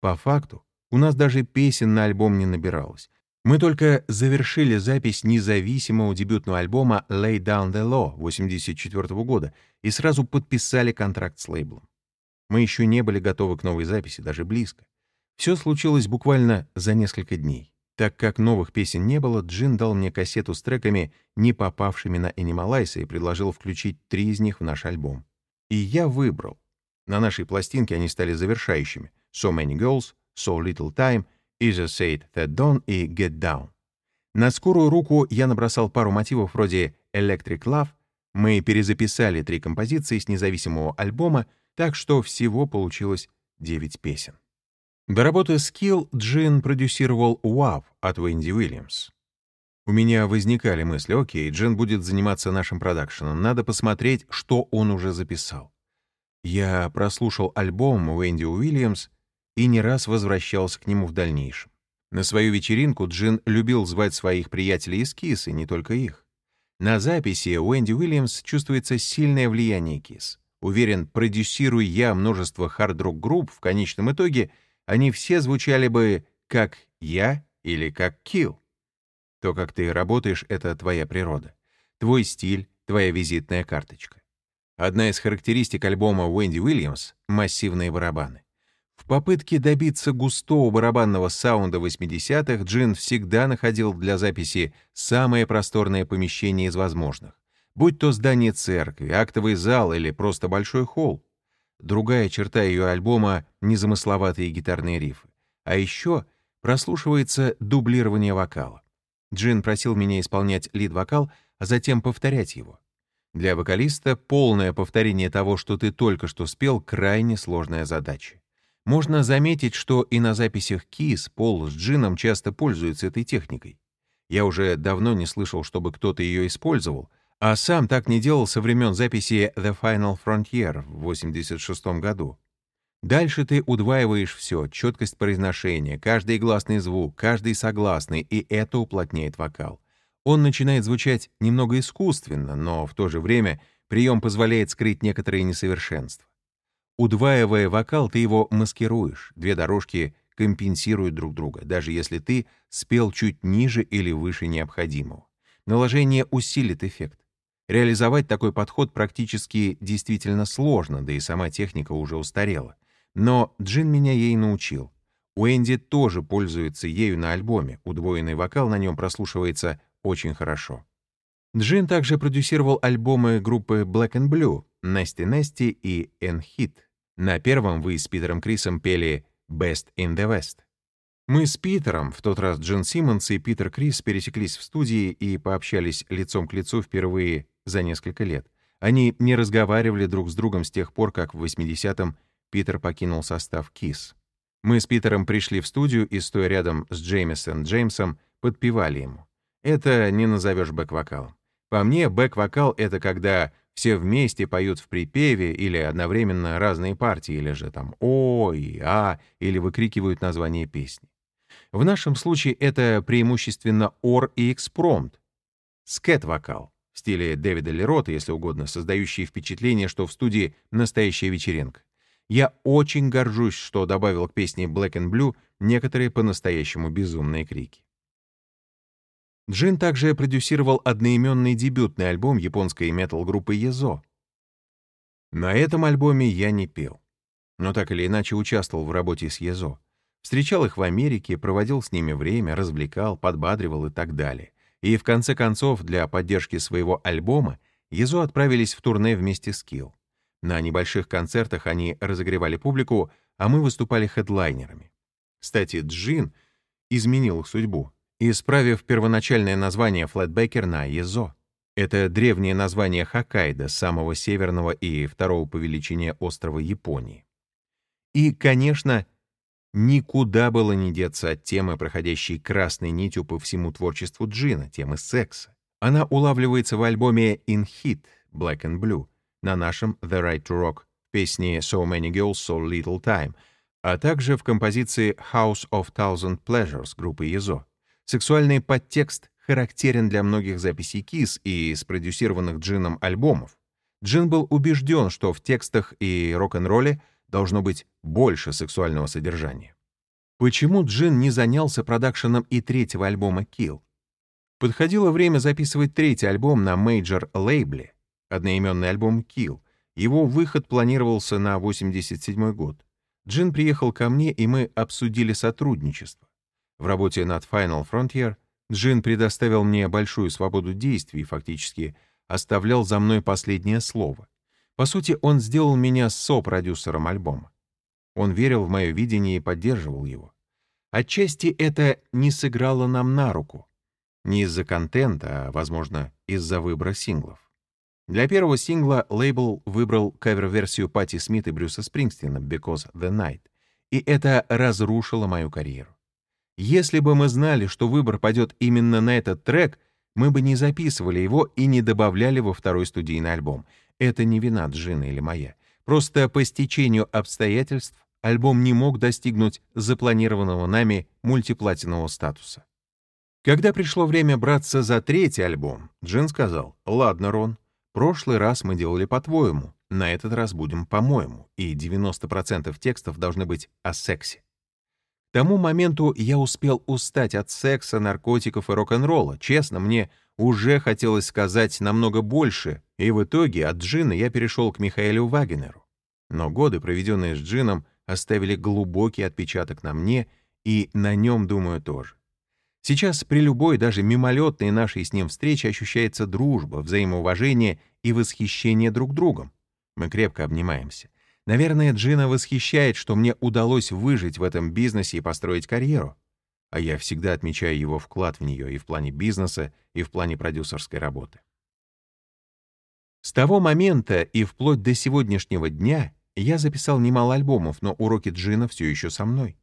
По факту, у нас даже песен на альбом не набиралось. Мы только завершили запись независимого дебютного альбома «Lay Down the Law» 1984 года и сразу подписали контракт с лейблом. Мы еще не были готовы к новой записи, даже близко. Все случилось буквально за несколько дней. Так как новых песен не было, Джин дал мне кассету с треками, не попавшими на Animalize, и предложил включить три из них в наш альбом. И я выбрал. На нашей пластинке они стали завершающими. «So Many Girls», «So Little Time», «Is a Said That Dawn» и «Get Down». На скорую руку я набросал пару мотивов вроде «Electric Love», мы перезаписали три композиции с независимого альбома, так что всего получилось девять песен. До работы Skill Джин продюсировал «Wow» от Венди Уильямс. У меня возникали мысли, окей, Джин будет заниматься нашим продакшеном, надо посмотреть, что он уже записал. Я прослушал альбом Венди Уильямс и не раз возвращался к нему в дальнейшем. На свою вечеринку Джин любил звать своих приятелей из Kiss, и не только их. На записи Уэнди Уильямс чувствуется сильное влияние Kiss. Уверен, продюсируя я множество хард-рок-групп, в конечном итоге — они все звучали бы как «я» или как «kill». То, как ты работаешь, — это твоя природа. Твой стиль, твоя визитная карточка. Одна из характеристик альбома Уэнди Уильямс — массивные барабаны. В попытке добиться густого барабанного саунда 80-х Джин всегда находил для записи самое просторное помещение из возможных. Будь то здание церкви, актовый зал или просто большой холл. Другая черта ее альбома — незамысловатые гитарные рифы. А еще прослушивается дублирование вокала. Джин просил меня исполнять лид-вокал, а затем повторять его. Для вокалиста полное повторение того, что ты только что спел, крайне сложная задача. Можно заметить, что и на записях Кис Пол с Джином часто пользуются этой техникой. Я уже давно не слышал, чтобы кто-то ее использовал, а сам так не делал со времен записи «The Final Frontier» в 86 году. Дальше ты удваиваешь все, четкость произношения, каждый гласный звук, каждый согласный, и это уплотняет вокал. Он начинает звучать немного искусственно, но в то же время прием позволяет скрыть некоторые несовершенства. Удваивая вокал, ты его маскируешь, две дорожки компенсируют друг друга, даже если ты спел чуть ниже или выше необходимого. Наложение усилит эффект. Реализовать такой подход практически действительно сложно, да и сама техника уже устарела. Но Джин меня ей научил. Уэнди тоже пользуется ею на альбоме, удвоенный вокал на нем прослушивается очень хорошо. Джин также продюсировал альбомы группы Black and Blue, Nasty Nasty и N-Hit. На первом вы с Питером Крисом пели Best in the West. Мы с Питером, в тот раз Джин Симмонс и Питер Крис пересеклись в студии и пообщались лицом к лицу впервые за несколько лет. Они не разговаривали друг с другом с тех пор, как в 80-м Питер покинул состав KISS. Мы с Питером пришли в студию и, стоя рядом с Джеймисом Джеймсом, подпевали ему. Это не назовешь бэк-вокалом. По мне, бэк-вокал — это когда все вместе поют в припеве или одновременно разные партии, или же там «О» и «А», или выкрикивают название песни. В нашем случае это преимущественно ор и экспромт. Скэт-вокал в стиле Дэвида Лерота, если угодно, создающий впечатление, что в студии настоящая вечеринка. Я очень горжусь, что добавил к песне Black and Blue некоторые по-настоящему безумные крики. Джин также продюсировал одноименный дебютный альбом японской метал-группы EZO. На этом альбоме я не пел, но так или иначе участвовал в работе с EZO. Встречал их в Америке, проводил с ними время, развлекал, подбадривал и так далее. И в конце концов, для поддержки своего альбома, EZO отправились в турне вместе с Kill. На небольших концертах они разогревали публику, а мы выступали хедлайнерами. Кстати, Джин изменил их судьбу, исправив первоначальное название Flatbacker на EZO. Это древнее название Хоккайдо, самого северного и второго по величине острова Японии. И, конечно, Никуда было не деться от темы, проходящей красной нитью по всему творчеству Джина, темы секса. Она улавливается в альбоме In Heat Black and Blue на нашем The Right to Rock песне So Many Girls, So Little Time, а также в композиции House of Thousand Pleasures группы EZO. Сексуальный подтекст характерен для многих записей Kiss и спродюсированных Джином альбомов. Джин был убежден, что в текстах и рок-н-ролле должно быть больше сексуального содержания. Почему Джин не занялся продакшеном и третьего альбома Kill? Подходило время записывать третий альбом на мейджор-лейбле, одноименный альбом Kill. Его выход планировался на 87 год. Джин приехал ко мне, и мы обсудили сотрудничество. В работе над Final Frontier Джин предоставил мне большую свободу действий и фактически оставлял за мной последнее слово. По сути, он сделал меня со-продюсером альбома. Он верил в мое видение и поддерживал его. Отчасти это не сыграло нам на руку. Не из-за контента, а, возможно, из-за выбора синглов. Для первого сингла лейбл выбрал кавер-версию Пати Смит и Брюса Спрингстина «Because the Night», и это разрушило мою карьеру. Если бы мы знали, что выбор пойдет именно на этот трек, мы бы не записывали его и не добавляли во второй студийный альбом. Это не вина Джина или моя. Просто по стечению обстоятельств альбом не мог достигнуть запланированного нами мультиплатинового статуса. Когда пришло время браться за третий альбом, Джин сказал, «Ладно, Рон, прошлый раз мы делали по-твоему, на этот раз будем по-моему, и 90% текстов должны быть о сексе. К тому моменту я успел устать от секса, наркотиков и рок-н-ролла. Честно, мне уже хотелось сказать намного больше, и в итоге от Джина я перешел к Михаэлю Вагенеру. Но годы, проведенные с Джином, оставили глубокий отпечаток на мне и на нем, думаю, тоже. Сейчас при любой, даже мимолетной нашей с ним встрече ощущается дружба, взаимоуважение и восхищение друг другом. Мы крепко обнимаемся. Наверное, Джина восхищает, что мне удалось выжить в этом бизнесе и построить карьеру. А я всегда отмечаю его вклад в нее и в плане бизнеса, и в плане продюсерской работы. С того момента и вплоть до сегодняшнего дня я записал немало альбомов, но уроки Джина все еще со мной.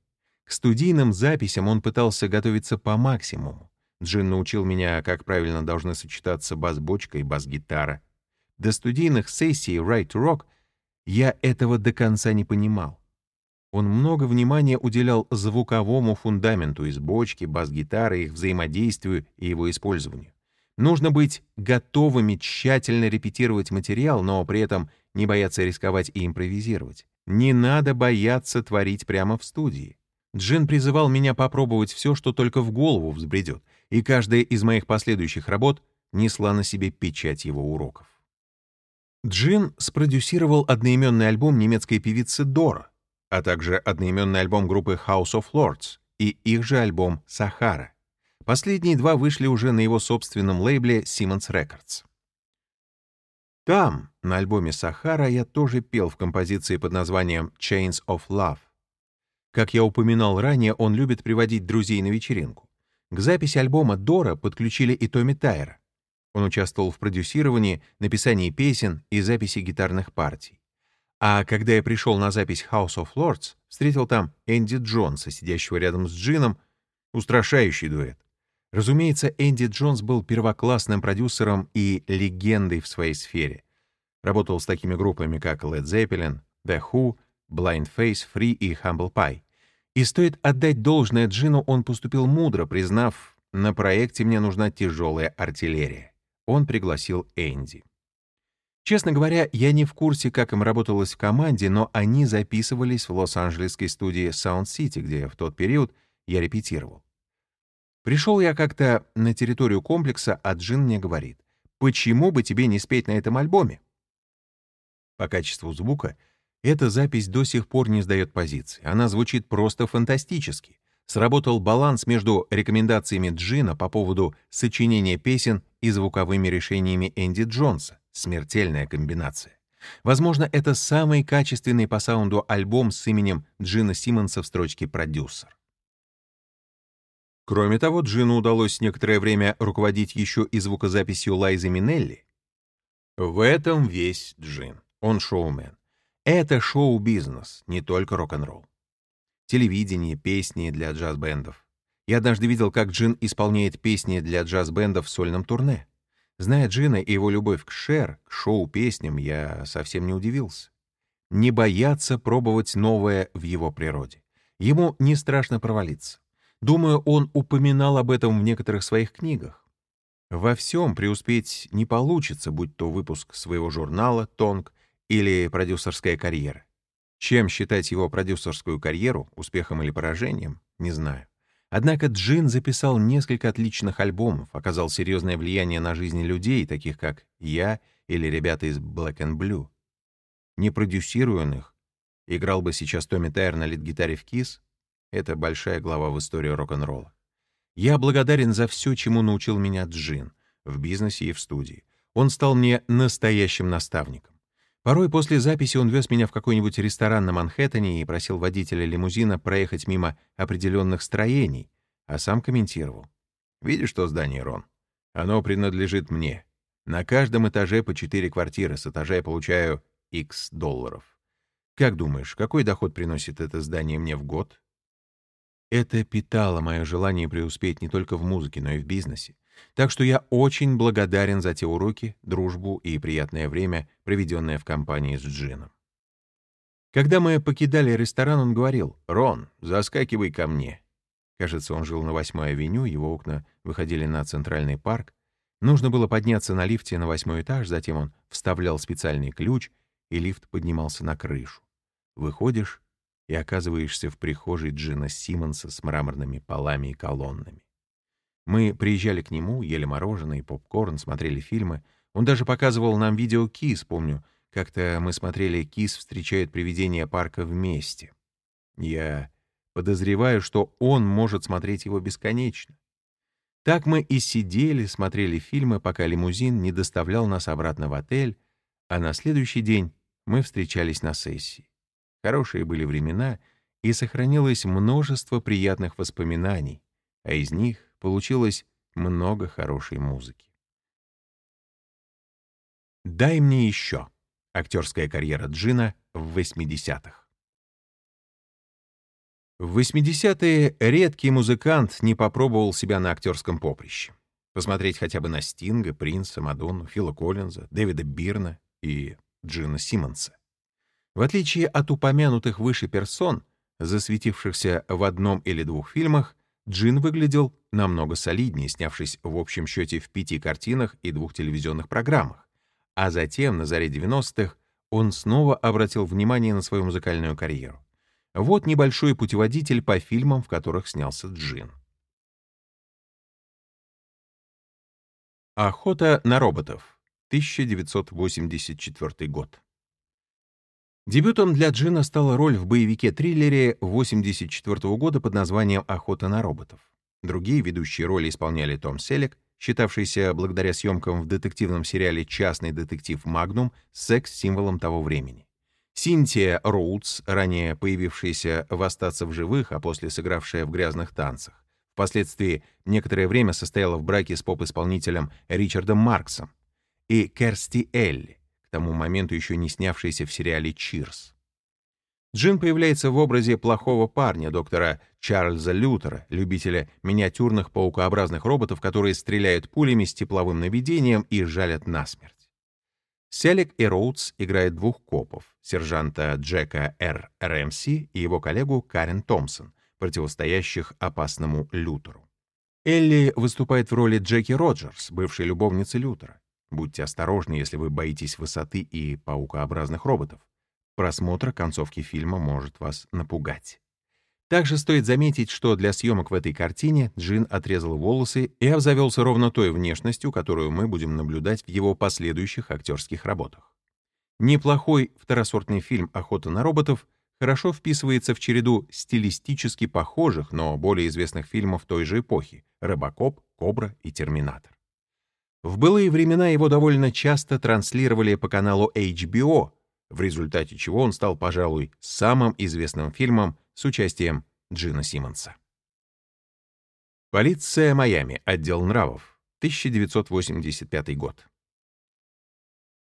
К студийным записям он пытался готовиться по максимуму. Джин научил меня, как правильно должны сочетаться бас-бочка и бас-гитара. До студийных сессий Right to Rock я этого до конца не понимал. Он много внимания уделял звуковому фундаменту из бочки, бас-гитары, их взаимодействию и его использованию. Нужно быть готовыми тщательно репетировать материал, но при этом не бояться рисковать и импровизировать. Не надо бояться творить прямо в студии. Джин призывал меня попробовать все, что только в голову взбредет, и каждая из моих последующих работ несла на себе печать его уроков. Джин спродюсировал одноименный альбом немецкой певицы Дора, а также одноименный альбом группы House of Lords и их же альбом «Сахара». Последние два вышли уже на его собственном лейбле Siemens Records. Там, на альбоме «Сахара», я тоже пел в композиции под названием «Chains of Love», как я упоминал ранее, он любит приводить друзей на вечеринку. К записи альбома Дора подключили и Томми Тайра. Он участвовал в продюсировании, написании песен и записи гитарных партий. А когда я пришел на запись House of Lords, встретил там Энди Джонса, сидящего рядом с Джином, устрашающий дуэт. Разумеется, Энди Джонс был первоклассным продюсером и легендой в своей сфере. Работал с такими группами, как Led Zeppelin, The Who, Blind Face, Free и Humble Pie. И стоит отдать должное Джину, он поступил мудро, признав, на проекте мне нужна тяжелая артиллерия. Он пригласил Энди. Честно говоря, я не в курсе, как им работалось в команде, но они записывались в лос-анджелесской студии Sound City, где в тот период я репетировал. Пришел я как-то на территорию комплекса, а Джин мне говорит, «Почему бы тебе не спеть на этом альбоме?» По качеству звука — эта запись до сих пор не сдает позиции. Она звучит просто фантастически. Сработал баланс между рекомендациями Джина по поводу сочинения песен и звуковыми решениями Энди Джонса. Смертельная комбинация. Возможно, это самый качественный по саунду альбом с именем Джина Симмонса в строчке «продюсер». Кроме того, Джину удалось некоторое время руководить еще и звукозаписью Лайзы Минелли. В этом весь Джин. Он шоумен. Это шоу-бизнес, не только рок-н-ролл. Телевидение, песни для джаз-бендов. Я однажды видел, как Джин исполняет песни для джаз-бендов в сольном турне. Зная Джина и его любовь к Шер, к шоу-песням, я совсем не удивился. Не бояться пробовать новое в его природе. Ему не страшно провалиться. Думаю, он упоминал об этом в некоторых своих книгах. Во всем преуспеть не получится, будь то выпуск своего журнала «Тонг» или продюсерская карьера. Чем считать его продюсерскую карьеру, успехом или поражением, не знаю. Однако Джин записал несколько отличных альбомов, оказал серьезное влияние на жизни людей, таких как я или ребята из Black and Blue. Не продюсируя их, играл бы сейчас Томми Тайр на лид-гитаре в Kiss, это большая глава в истории рок-н-ролла. Я благодарен за все, чему научил меня Джин, в бизнесе и в студии. Он стал мне настоящим наставником. Порой после записи он вез меня в какой-нибудь ресторан на Манхэттене и просил водителя лимузина проехать мимо определенных строений, а сам комментировал. «Видишь то здание, Рон? Оно принадлежит мне. На каждом этаже по четыре квартиры, с этажа я получаю X долларов. Как думаешь, какой доход приносит это здание мне в год?» Это питало мое желание преуспеть не только в музыке, но и в бизнесе. Так что я очень благодарен за те уроки, дружбу и приятное время, проведенное в компании с Джином. Когда мы покидали ресторан, он говорил, «Рон, заскакивай ко мне». Кажется, он жил на 8-й авеню, его окна выходили на центральный парк. Нужно было подняться на лифте на восьмой этаж, затем он вставлял специальный ключ, и лифт поднимался на крышу. Выходишь и оказываешься в прихожей Джина Симмонса с мраморными полами и колоннами. Мы приезжали к нему, ели мороженое и попкорн, смотрели фильмы. Он даже показывал нам видео «Кис», помню. Как-то мы смотрели «Кис встречает привидение парка вместе». Я подозреваю, что он может смотреть его бесконечно. Так мы и сидели, смотрели фильмы, пока лимузин не доставлял нас обратно в отель, а на следующий день мы встречались на сессии. Хорошие были времена, и сохранилось множество приятных воспоминаний, а из них получилось много хорошей музыки. «Дай мне еще» — актерская карьера Джина в 80-х. В 80-е редкий музыкант не попробовал себя на актерском поприще. Посмотреть хотя бы на Стинга, Принца, Мадонну, Фила Коллинза, Дэвида Бирна и Джина Симмонса. В отличие от упомянутых выше персон, засветившихся в одном или двух фильмах, Джин выглядел намного солиднее, снявшись в общем счете в пяти картинах и двух телевизионных программах. А затем, на заре 90-х, он снова обратил внимание на свою музыкальную карьеру. Вот небольшой путеводитель по фильмам, в которых снялся Джин. Охота на роботов. 1984 год. Дебютом для Джина стала роль в боевике-триллере 1984 года под названием «Охота на роботов». Другие ведущие роли исполняли Том Селек, считавшийся благодаря съемкам в детективном сериале «Частный детектив Магнум» секс-символом того времени. Синтия Роудс, ранее появившаяся в «Остаться в живых», а после сыгравшая в «Грязных танцах». Впоследствии некоторое время состояла в браке с поп-исполнителем Ричардом Марксом. И Керсти Элли, тому моменту еще не снявшийся в сериале «Чирс». Джин появляется в образе плохого парня, доктора Чарльза Лютера, любителя миниатюрных паукообразных роботов, которые стреляют пулями с тепловым наведением и жалят насмерть. Селик и Роудс играют двух копов, сержанта Джека Р. Рэмси и его коллегу Карен Томпсон, противостоящих опасному Лютеру. Элли выступает в роли Джеки Роджерс, бывшей любовницы Лютера. Будьте осторожны, если вы боитесь высоты и паукообразных роботов. Просмотр концовки фильма может вас напугать. Также стоит заметить, что для съемок в этой картине Джин отрезал волосы и обзавелся ровно той внешностью, которую мы будем наблюдать в его последующих актерских работах. Неплохой второсортный фильм «Охота на роботов» хорошо вписывается в череду стилистически похожих, но более известных фильмов той же эпохи «Робокоп», «Кобра» и «Терминатор». В былые времена его довольно часто транслировали по каналу HBO, в результате чего он стал, пожалуй, самым известным фильмом с участием Джина Симмонса. Полиция Майами. Отдел нравов. 1985 год.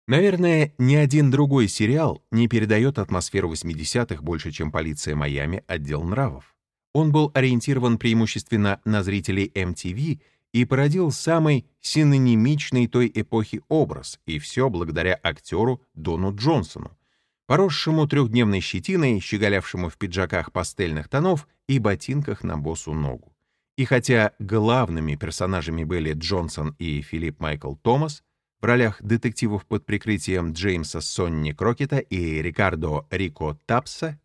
Наверное, ни один другой сериал не передает атмосферу 80-х больше, чем «Полиция Майами. Отдел нравов». Он был ориентирован преимущественно на зрителей MTV и породил самый синонимичный той эпохи образ, и все благодаря актеру Дону Джонсону, поросшему трехдневной щетиной, щеголявшему в пиджаках пастельных тонов и ботинках на босу ногу. И хотя главными персонажами были Джонсон и Филипп Майкл Томас, в ролях детективов под прикрытием Джеймса Сонни Крокета и Рикардо Рико Тапса,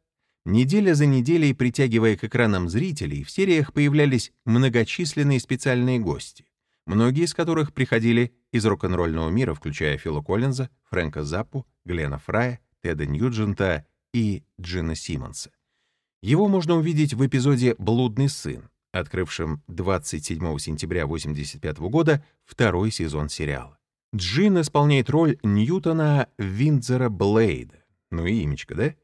неделя за неделей, притягивая к экранам зрителей, в сериях появлялись многочисленные специальные гости, многие из которых приходили из рок-н-ролльного мира, включая Фила Коллинза, Фрэнка Заппу, Глена Фрая, Теда Ньюджента и Джина Симмонса. Его можно увидеть в эпизоде «Блудный сын», открывшем 27 сентября 1985 года второй сезон сериала. Джин исполняет роль Ньютона Виндзера Блейда, ну и имечко, да?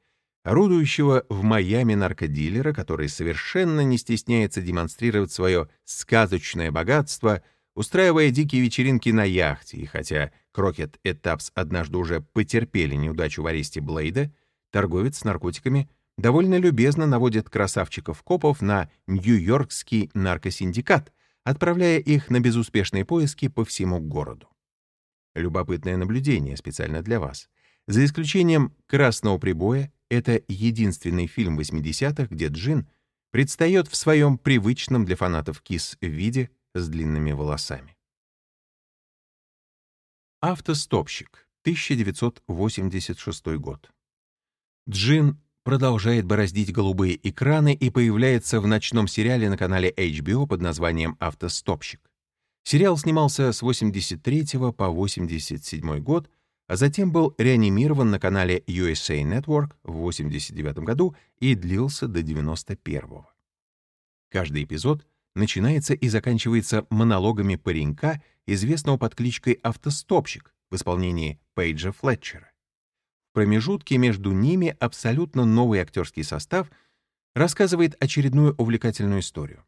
Орудующего в Майами наркодилера, который совершенно не стесняется демонстрировать свое сказочное богатство, устраивая дикие вечеринки на яхте, и хотя Крокет и Таббс однажды уже потерпели неудачу в аресте Блейда, торговец с наркотиками довольно любезно наводит красавчиков-копов на Нью-Йоркский наркосиндикат, отправляя их на безуспешные поиски по всему городу. Любопытное наблюдение специально для вас. За исключением «Красного прибоя» это единственный фильм 80-х, где Джин предстает в своем привычном для фанатов Кис виде с длинными волосами. Автостопщик, 1986 год. Джин продолжает бороздить голубые экраны и появляется в ночном сериале на канале HBO под названием «Автостопщик». Сериал снимался с 83 по 87 год, а затем был реанимирован на канале USA Network в 89 году и длился до 91 -го. Каждый эпизод начинается и заканчивается монологами паренька, известного под кличкой «Автостопщик» в исполнении Пейджа Флетчера промежутке между ними абсолютно новый актерский состав рассказывает очередную увлекательную историю.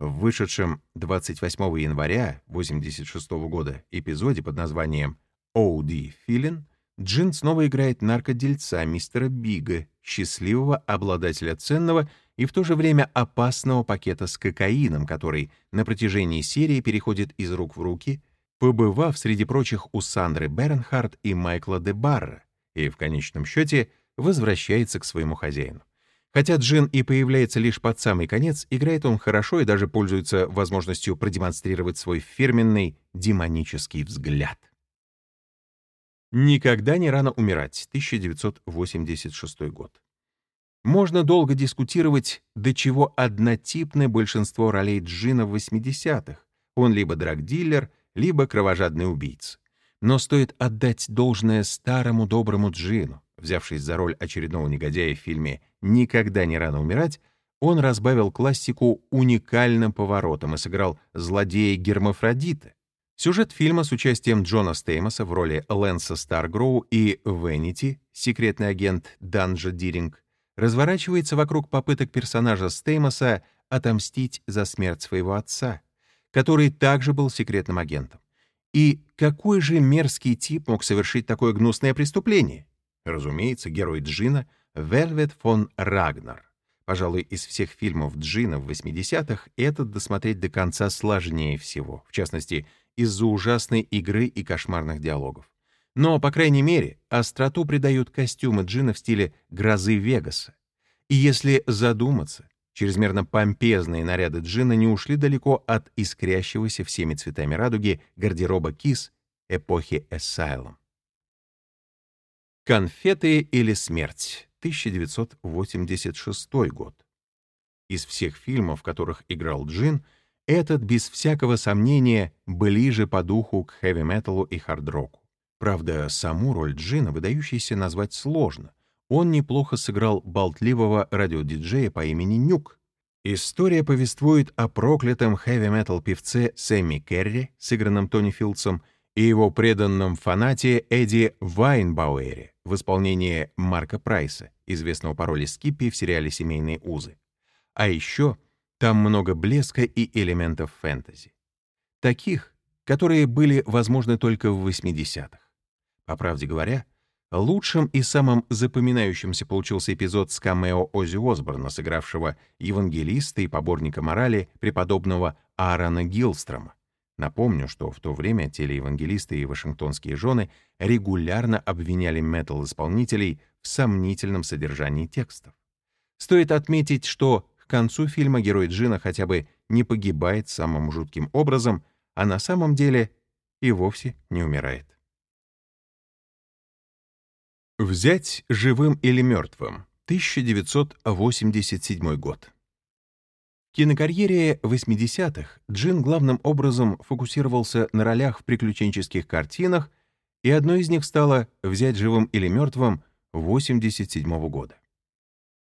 В вышедшем 28 января 1986 года эпизоде под названием «Оуди Филин» Джин снова играет наркодельца мистера Бига, счастливого обладателя ценного и в то же время опасного пакета с кокаином, который на протяжении серии переходит из рук в руки, побывав среди прочих у Сандры Бернхард и Майкла де Барра, и в конечном счете возвращается к своему хозяину. Хотя Джин и появляется лишь под самый конец, играет он хорошо и даже пользуется возможностью продемонстрировать свой фирменный демонический взгляд. «Никогда не рано умирать», 1986 год. Можно долго дискутировать, до чего однотипны большинство ролей Джина в 80-х. Он либо драгдиллер, либо кровожадный убийца. Но стоит отдать должное старому доброму Джину. Взявшись за роль очередного негодяя в фильме «Никогда не рано умирать», он разбавил классику уникальным поворотом и сыграл злодея Гермафродита. Сюжет фильма с участием Джона Стеймоса в роли Лэнса Старгроу и Венити, секретный агент Данжа Диринг, разворачивается вокруг попыток персонажа Стеймоса отомстить за смерть своего отца, который также был секретным агентом. И какой же мерзкий тип мог совершить такое гнусное преступление? Разумеется, герой Джина — Вельвет фон Рагнар. Пожалуй, из всех фильмов Джина в 80-х этот досмотреть до конца сложнее всего, в частности, из-за ужасной игры и кошмарных диалогов. Но, по крайней мере, остроту придают костюмы Джина в стиле «Грозы Вегаса». И если задуматься, Чрезмерно помпезные наряды Джина не ушли далеко от искрящегося всеми цветами радуги гардероба Кис эпохи Asylum. «Конфеты или смерть» 1986 год. Из всех фильмов, в которых играл Джин, этот, без всякого сомнения, ближе по духу к хэви-металу и хард-року. Правда, саму роль Джина выдающейся назвать сложно он неплохо сыграл болтливого радиодиджея по имени Нюк. История повествует о проклятом хэви-метал певце Сэмми Керри, сыгранном Тони Филдсом, и его преданном фанате Эдди Вайнбауэре в исполнении Марка Прайса, известного по роли Скиппи в сериале «Семейные узы». А еще там много блеска и элементов фэнтези. Таких, которые были возможны только в 80-х. По правде говоря, Лучшим и самым запоминающимся получился эпизод с камео Оззи Осборна, сыгравшего евангелиста и поборника морали преподобного Аарона Гилстрома. Напомню, что в то время телеевангелисты и вашингтонские жены регулярно обвиняли метал-исполнителей в сомнительном содержании текстов. Стоит отметить, что концу фильма герой Джина хотя бы не погибает самым жутким образом, а на самом деле и вовсе не умирает. Взять живым или мертвым. 1987 год. В кинокарьере 80-х Джин главным образом фокусировался на ролях в приключенческих картинах, и одной из них стала «Взять живым или мертвым» 87 года.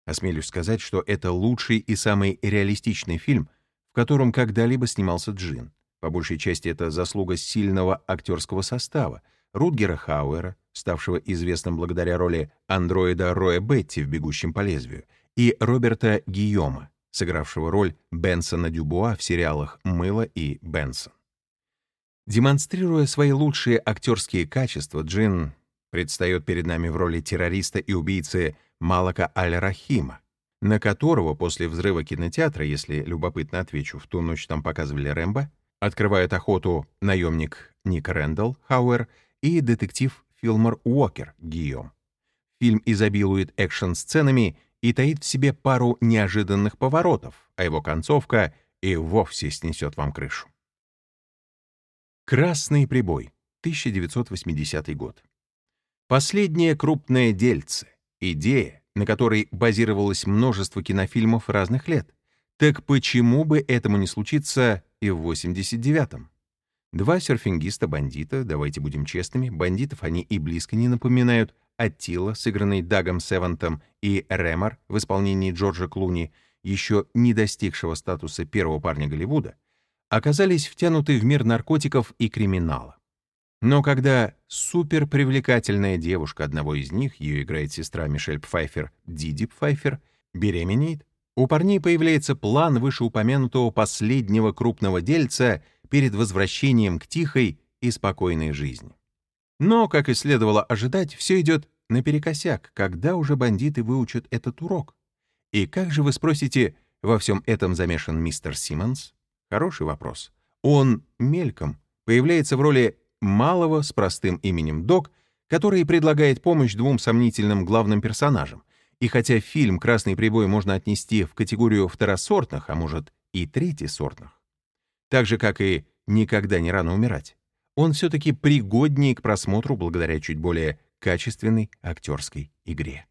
Осмелюсь сказать, что это лучший и самый реалистичный фильм, в котором когда-либо снимался Джин. По большей части это заслуга сильного актерского состава Рутгера Хауэра, ставшего известным благодаря роли андроида Роя Бетти в «Бегущем по лезвию», и Роберта Гийома, сыгравшего роль Бенсона Дюбуа в сериалах «Мыло» и «Бенсон». Демонстрируя свои лучшие актерские качества, Джин предстает перед нами в роли террориста и убийцы Малака Аль-Рахима, на которого после взрыва кинотеатра, если любопытно отвечу, в ту ночь там показывали Рэмбо, открывает охоту наемник Ник Рэндалл Хауэр и детектив Филмор Уокер Гийом. Фильм изобилует экшн-сценами и таит в себе пару неожиданных поворотов, а его концовка и вовсе снесет вам крышу. «Красный прибой», 1980 год. Последнее крупное дельце, идея, на которой базировалось множество кинофильмов разных лет. Так почему бы этому не случиться и в 89-м? Два серфингиста-бандита, давайте будем честными, бандитов они и близко не напоминают, Аттила, сыгранный Дагом Севантом, и Ремор в исполнении Джорджа Клуни, еще не достигшего статуса первого парня Голливуда, оказались втянуты в мир наркотиков и криминала. Но когда суперпривлекательная девушка одного из них, ее играет сестра Мишель Пфайфер, Диди Пфайфер, беременеет, у парней появляется план вышеупомянутого последнего крупного дельца перед возвращением к тихой и спокойной жизни. Но, как и следовало ожидать, все идет наперекосяк, когда уже бандиты выучат этот урок. И как же, вы спросите, во всем этом замешан мистер Симмонс? Хороший вопрос. Он мельком появляется в роли малого с простым именем Док, который предлагает помощь двум сомнительным главным персонажам. И хотя фильм «Красный прибой» можно отнести в категорию второсортных, а может и третьесортных, так же, как и «Никогда не рано умирать», он все-таки пригоднее к просмотру благодаря чуть более качественной актерской игре.